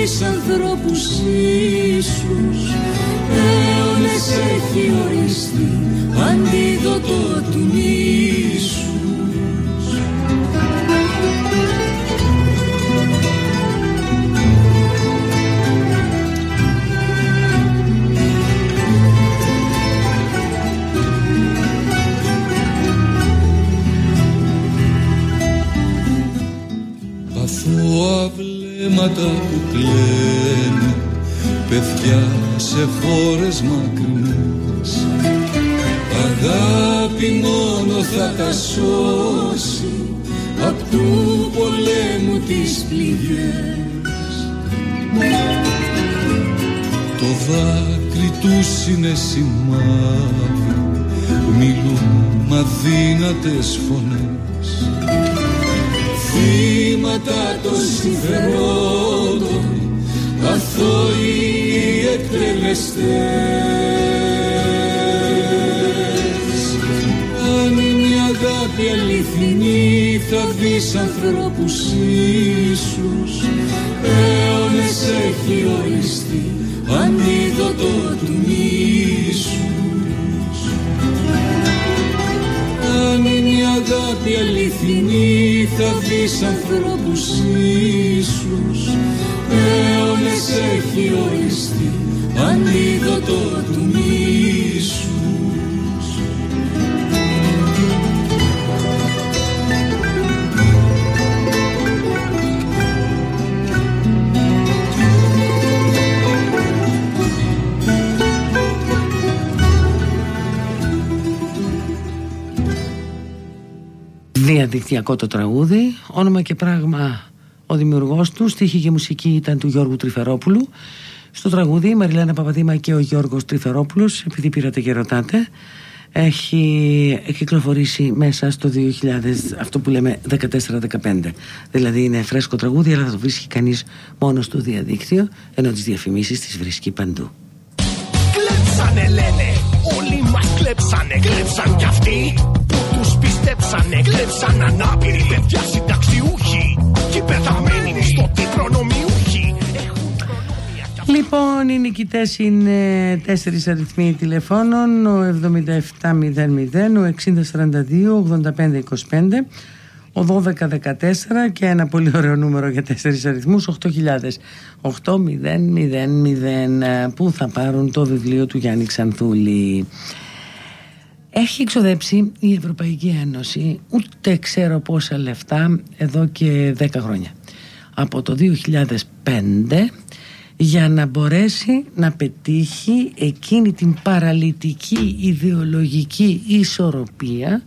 S10: θα δεις ανθρώπους ίσους Αιώνες έχει οριστεί αντίδοτο του μίσους
S1: Αθώα βλέμματα που κλαίνουν Παιδιά σε χώρες μακρινές. Αγάπη μόνο θα τα σώσει Απ' του πολέμου τις πληγές. Το δάκρυ τους είναι σημάδι. Μιλούν μα δύνατες φωνές θύματα των συμφερόντων αθώοι εκτελεστές. Αν είναι η αγάπη αληθινή θα δεις ανθρώπους ίσους αιώνες έχει οριστεί αντίδοτο του μίσους αγάπη αληθινή θα δεις ανθρώπους ίσους αιώνες έχει οριστεί αντίδοτος
S3: διαδικτυακό το τραγούδι. Όνομα και πράγμα ο δημιουργός του. Στίχη και μουσική ήταν του Γιώργου Τρυφερόπουλου. Στο τραγούδι η Μαριλένα Παπαδήμα και ο Γιώργος Τρυφερόπουλος επειδή πήρατε και ρωτάτε έχει κυκλοφορήσει μέσα στο 2000 αυτό που λέμε 14-15 δηλαδή είναι φρέσκο τραγούδι αλλά θα το βρίσκει κανείς μόνος στο διαδίκτυο ενώ τις διαφημίσεις τις βρίσκει παντού.
S2: Κλέψανε λένε, όλοι μας κλέψανε. Κλέψαν κι αυτοί που τους πιστέψανε Κλέψαν ανάπηροι παιδιά συνταξιούχοι Και πεθαμένοι μισθωτοί προνομιούχοι
S3: διοικητές είναι τέσσερις αριθμοί τηλεφώνων, ο 7700, ο 6042, 8525, ο 1214 και ένα πολύ ωραίο νούμερο για τέσσερις αριθμούς, 8000, 8000 που θα πάρουν το βιβλίο του Γιάννη Ξανθούλη; Έχει εξοδέψει η Ευρωπαϊκή Ένωση ούτε ξέρω πόσα λεφτά εδώ και 10 χρόνια. Από το 2005 για να μπορέσει να πετύχει εκείνη την παραλυτική ιδεολογική ισορροπία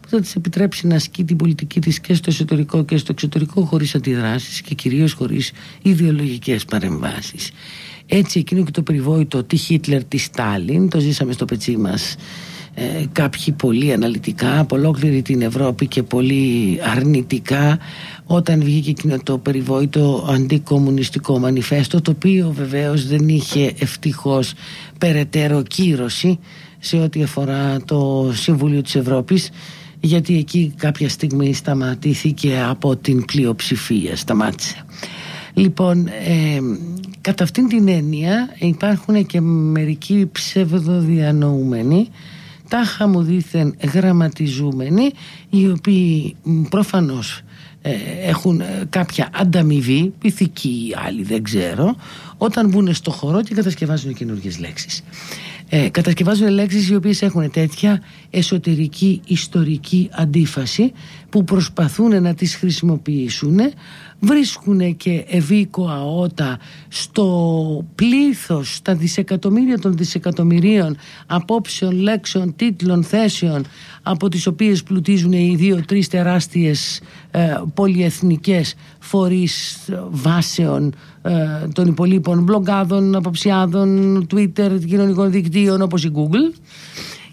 S3: που θα της επιτρέψει να ασκεί την πολιτική της και στο εσωτερικό και στο εξωτερικό χωρίς αντιδράσεις και κυρίως χωρίς ιδεολογικές παρεμβάσεις. Έτσι εκείνο και το περιβόητο τι Χίτλερ, τι Στάλιν το ζήσαμε στο πετσί μας ε, κάποιοι πολύ αναλυτικά από ολόκληρη την Ευρώπη και πολύ αρνητικά όταν βγήκε εκείνο το περιβόητο αντικομουνιστικό μανιφέστο το οποίο βεβαίως δεν είχε ευτυχώς περαιτέρω κύρωση σε ό,τι αφορά το Συμβούλιο της Ευρώπης γιατί εκεί κάποια στιγμή σταματήθηκε από την πλειοψηφία, σταμάτησε. Λοιπόν, ε, κατά αυτήν την έννοια υπάρχουν και μερικοί ψευδοδιανοούμενοι τάχα μου δήθεν γραμματιζούμενοι οι οποίοι προφανώς ε, έχουν ε, κάποια ανταμοιβή, ηθική ή άλλη δεν ξέρω, όταν μπουν στο χώρο και κατασκευάζουν καινούργιες λέξεις. Ε, κατασκευάζουν λέξεις οι οποίες έχουν τέτοια εσωτερική ιστορική αντίφαση που προσπαθούν να τις χρησιμοποιήσουν βρίσκουν και ευήκο αότα στο πλήθος, στα δισεκατομμύρια των δισεκατομμυρίων απόψεων, λέξεων, τίτλων, θέσεων από τις οποίες πλουτίζουν οι δύο-τρεις τεράστιες ε, πολυεθνικές φορείς βάσεων ε, των υπολείπων μπλογκάδων, αποψιάδων, twitter, κοινωνικών δικτύων όπως η Google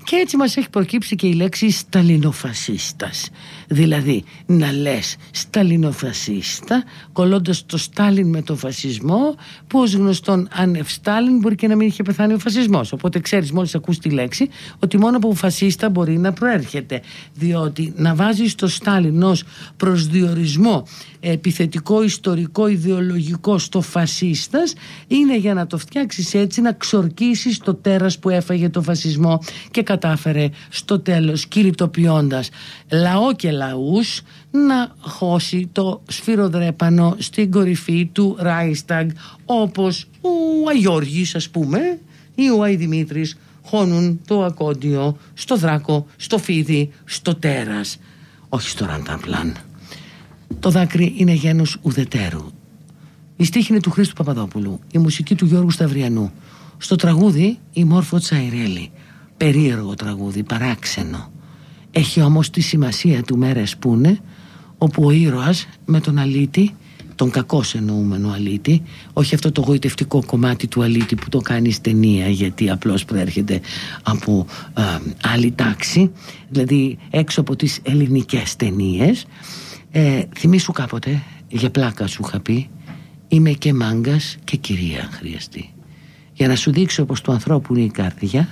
S3: και έτσι μας έχει προκύψει και η λέξη σταλινοφασίστας. Δηλαδή να λες σταλινοφασίστα κολλώντας το Στάλιν με το φασισμό που ως γνωστόν άνευ Στάλιν μπορεί και να μην είχε πεθάνει ο φασισμός. Οπότε ξέρεις μόλις ακούς τη λέξη ότι μόνο από φασίστα μπορεί να προέρχεται. Διότι να βάζεις το Στάλιν ως προσδιορισμό επιθετικό, ιστορικό, ιδεολογικό στο φασίστας είναι για να το φτιάξεις έτσι να ξορκίσεις το τέρας που έφαγε το φασισμό και κατάφερε στο τέλος κηρυτοποιώντας λαό και λαούς να χώσει το σφυροδρέπανο στην κορυφή του Ράισταγκ όπως ο Αγιώργης ας πούμε ή ο Αϊδημήτρης χώνουν το ακόντιο στο δράκο, στο φίδι, στο τέρας. Όχι στο ρανταμπλάν το δάκρυ είναι γένος ουδετέρου. Η στίχη είναι του Χρήστου Παπαδόπουλου η μουσική του Γιώργου Σταυριανού στο τραγούδι η Μόρφο Τσαϊρέλη περίεργο τραγούδι, παράξενο έχει όμως τη σημασία του μέρες που είναι όπου ο ήρωας με τον αλήτη τον κακό εννοούμενο αλήτη όχι αυτό το γοητευτικό κομμάτι του αλήτη που το κάνει ταινία γιατί απλώς προέρχεται από α, άλλη τάξη δηλαδή έξω από τις ελληνικές ταινίες. ε, θυμήσου κάποτε για πλάκα σου είχα πει είμαι και μάγκας και κυρία χρειαστεί για να σου δείξω πως του ανθρώπου είναι η καρδιά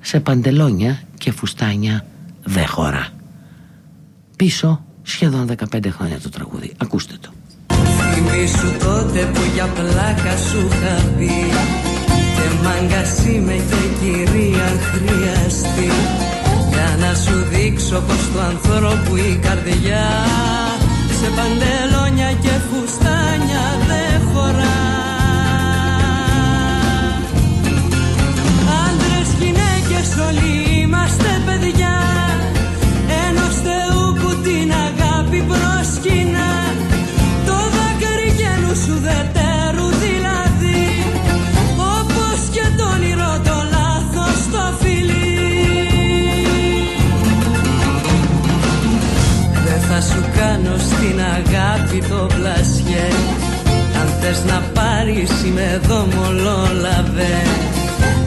S3: σε παντελόνια και φουστάνια δεν χωρά. Πίσω σχεδόν 15 χρόνια το τραγούδι. Ακούστε το.
S12: Θυμήσου τότε που για πλάκα σου είχα πει Και μάγκας είμαι και κυρία χρειαστεί Για να σου δείξω πως του ανθρώπου η καρδιά Σε παντελόνια και φουστάνια δεν χωρά αγάπη το πλασιέ Αν θες να πάρεις είμαι εδώ μολόλαβε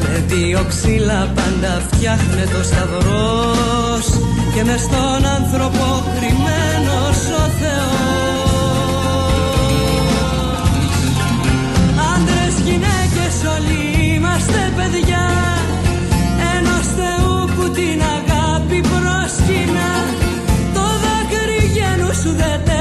S12: Με δύο ξύλα πάντα φτιάχνε το σταυρός. Και μες στον άνθρωπο κρυμμένος ο Θεός. Άντρες, γυναίκες όλοι είμαστε παιδιά. Ενός Θεού που την αγάπη προσκυνά. Το δάκρυ γένους ουδετέρου δηλαδή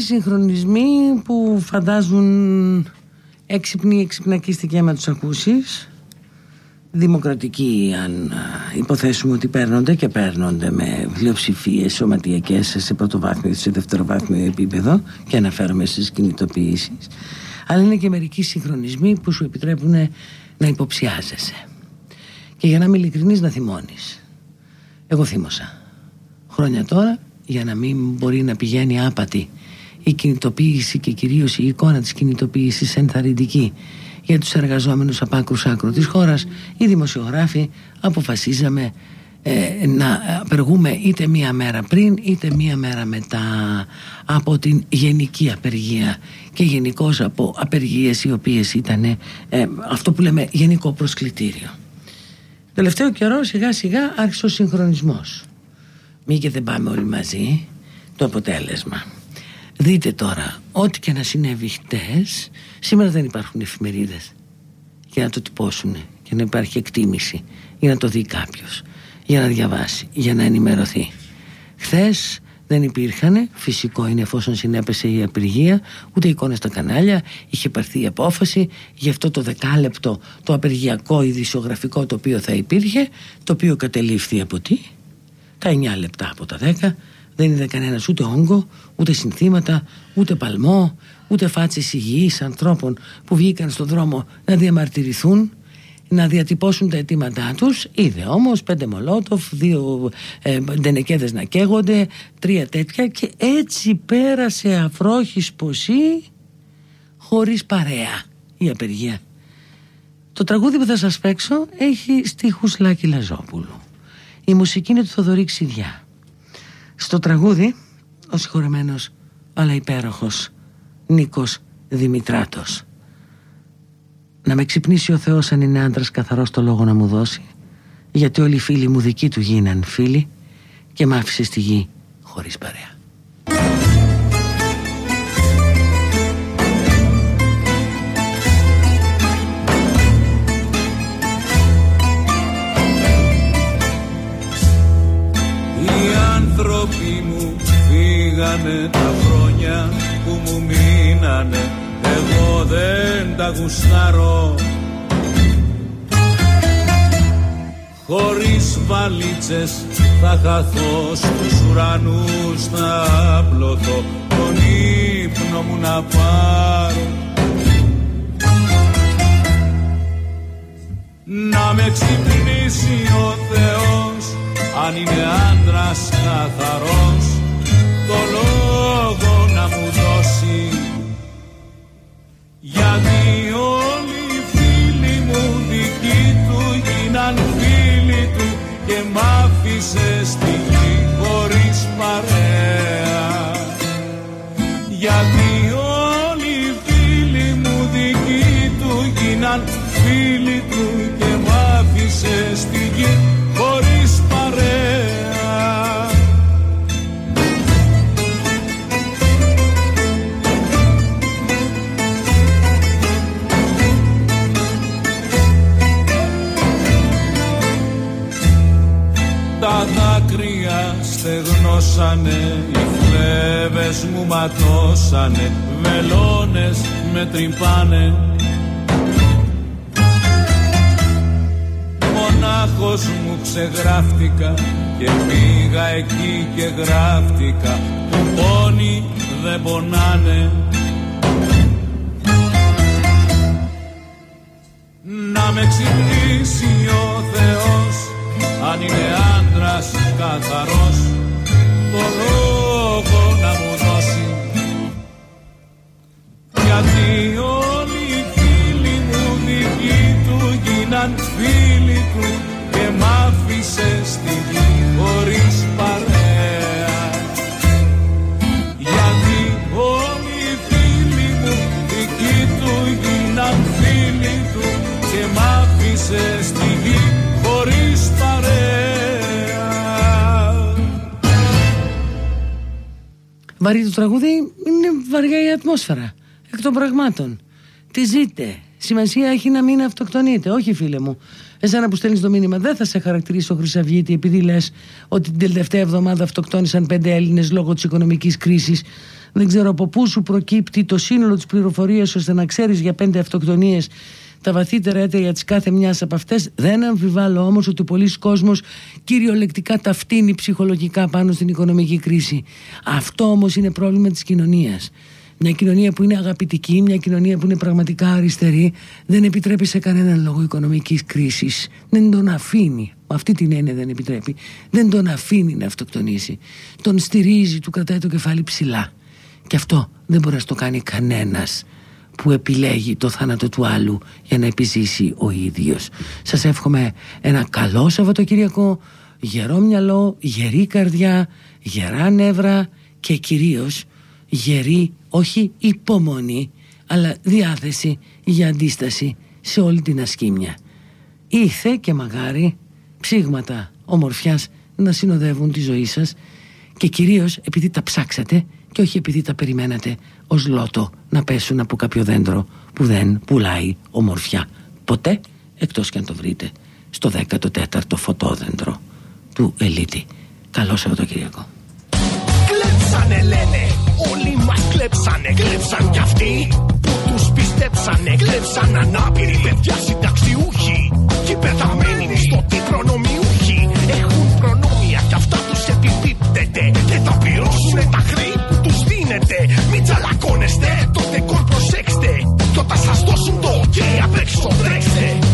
S3: Είναι και ορισμένοι συγχρονισμοί που φαντάζουν έξυπνοι εξυπνακίστηκε άμα τους ακούσεις. Δημοκρατικοί αν α, υποθέσουμε ότι παίρνονται και παίρνονται με πλειοψηφίε σωματιακές σε πρωτοβάθμιο σε δευτεροβάθμιο επίπεδο και αναφέρομαι στις κινητοποιήσεις. Αλλά είναι και μερικοί συγχρονισμοί που σου επιτρέπουν να υποψιάζεσαι. Και για να είμαι ειλικρινής να θυμώνεις. Εγώ θύμωσα. Χρόνια τώρα για να μην μπορεί να πηγαίνει άπατη η κινητοποίηση και κυρίως η εικόνα της κινητοποίησης ενθαρρυντική. Για τους εργαζόμενους από άκρους άκρου της χώρας οι δημοσιογράφοι αποφασίζαμε ε, να απεργούμε είτε μία μέρα πριν είτε μία μέρα μετά από την γενική απεργία. Και γενικώς από απεργίες οι οποίες ήταν ε, αυτό που λέμε γενικό προσκλητήριο. Τελευταίο καιρό σιγά σιγά άρχισε ο συγχρονισμός. Μη και δεν πάμε όλοι μαζί. Το αποτέλεσμα δείτε τώρα ό,τι και να συνέβη χτες σήμερα δεν υπάρχουν εφημερίδες για να το τυπώσουν και να υπάρχει εκτίμηση για να το δει κάποιος για να διαβάσει, για να ενημερωθεί. Χθες δεν υπήρχαν, φυσικό είναι εφόσον συνέπεσε η απεργία, ούτε εικόνες στα κανάλια, είχε πάρθει η απόφαση γι' αυτό το δεκάλεπτο το απεργιακό ειδησιογραφικό το οποίο θα υπήρχε, το οποίο κατελήφθη από τι, τα 9 λεπτά από τα 10 δεν είδε κανένας ούτε όγκο, ούτε συνθήματα, ούτε παλμό, ούτε φάτσες υγιείς ανθρώπων που βγήκαν στον δρόμο να διαμαρτυρηθούν, να διατυπώσουν τα αιτήματά τους. Είδε όμως πέντε μολότοφ, δύο ε, ντενεκέδες να καίγονται, τρία τέτοια και έτσι πέρασε αφρόχης ποσή χωρίς παρέα η απεργία. Το τραγούδι που θα σας παίξω έχει στίχους Λάκη Λαζόπουλου. Η μουσική είναι του Θοδωρή Ξηδιά. Στο τραγούδι ο συγχωρεμένος αλλά υπέροχος Νίκος Δημητράτος. Να με ξυπνήσει ο Θεός αν είναι άντρας καθαρός το λόγο να μου δώσει γιατί όλοι οι φίλοι μου δικοί του γίναν φίλοι και μ' άφησες στη γη χωρίς παρέα.
S13: Άνθρωποι μου φύγανε τα χρόνια που μου μείνανε. Εγώ δεν τα γουστάρω. Χωρίς βαλίτσες θα χαθώ στους ουρανούς να πλωθώ τον ύπνο μου να πάρω. Να με ξυπνήσει ο Θεός αν είναι άντρας καθαρός το λόγο να μου δώσει. Γιατί όλοι φλέβες μου ματώσανε, βελόνες με τρυπάνε. Μονάχος μου ξεγράφτηκα και πήγα εκεί και γράφτηκα, που πόνοι δεν πονάνε. Να με ξυπνήσει ο Θεός αν είναι άντρας καθαρός το λόγο να μου γιατί όλοι οι φίλοι μου δικοί του γίναν γίναν φίλοι του και μ' άφησε στη γη χωρίς παρέα γιατί όλοι οι φίλοι μου δικοί του γίναν φίλοι του και μ' άφησε στη γη χωρίς παρέα
S3: Βαρύ το τραγούδι είναι βαριά η ατμόσφαιρα. Εκ των πραγμάτων. Τι ζείτε. Σημασία έχει να μην αυτοκτονείτε. Όχι, φίλε μου. Εσένα που στέλνεις το μήνυμα, δεν θα σε χαρακτηρίσω Χρυσαυγίτη επειδή λες ότι την τελευταία εβδομάδα αυτοκτόνησαν πέντε Έλληνες λόγω της οικονομικής κρίσης. Δεν ξέρω από πού σου προκύπτει το σύνολο της πληροφορίας ώστε να ξέρεις για πέντε αυτοκτονίες τα βαθύτερα αίτια της κάθε μιας από αυτές. Δεν αμφιβάλλω όμως ότι πολλοί κόσμοι κυριολεκτικά ταυτίνει ψυχολογικά πάνω στην οικονομική κρίση. Αυτό όμως είναι πρόβλημα της κοινωνίας. Μια κοινωνία που είναι αγαπητική, μια κοινωνία που είναι πραγματικά αριστερή, δεν επιτρέπει σε κανέναν λόγο οικονομικής κρίσης. Δεν τον αφήνει. Με αυτή την έννοια δεν επιτρέπει. Δεν τον αφήνει να αυτοκτονήσει. Τον στηρίζει, του κρατάει το κεφάλι ψηλά. Και αυτό δεν μπορεί να το κάνει κανένας που επιλέγει το θάνατο του άλλου για να επιζήσει ο ίδιος. Σας εύχομαι ένα καλό Σαββατοκυριακό, γερό μυαλό, γερή καρδιά, γερά νεύρα και κυρίως γερή όχι υπομονή αλλά διάθεση για αντίσταση σε όλη την ασκήμια. Ήθε και μαγάρι ψήγματα ομορφιάς να συνοδεύουν τη ζωή σας και κυρίως επειδή τα ψάξατε και όχι επειδή τα περιμένατε ως λότο να πέσουν από κάποιο δέντρο που δεν πουλάει ομορφιά ποτέ εκτός και αν το βρείτε στο 14ο φωτόδέντρο του Ελίτη. Καλό Σαββατοκυριακό.
S2: Κλέψανε λένε, όλοι μας κλέψανε, κλέψαν κι αυτοί που τους πιστέψανε, κλέψαν ανάπηροι παιδιά συνταξιούχοι και πεθαμένοι μισθωτοί προνομιούχοι έχουν προνόμια κι αυτά τους επιπίπτεται και θα πληρώσουν τα χρήματα που τους δίνετε. Μην τσαλακώνεστε, το δεκόρ προσέξτε κι όταν σας δώσουν το ok απ' έξω τρέξτε.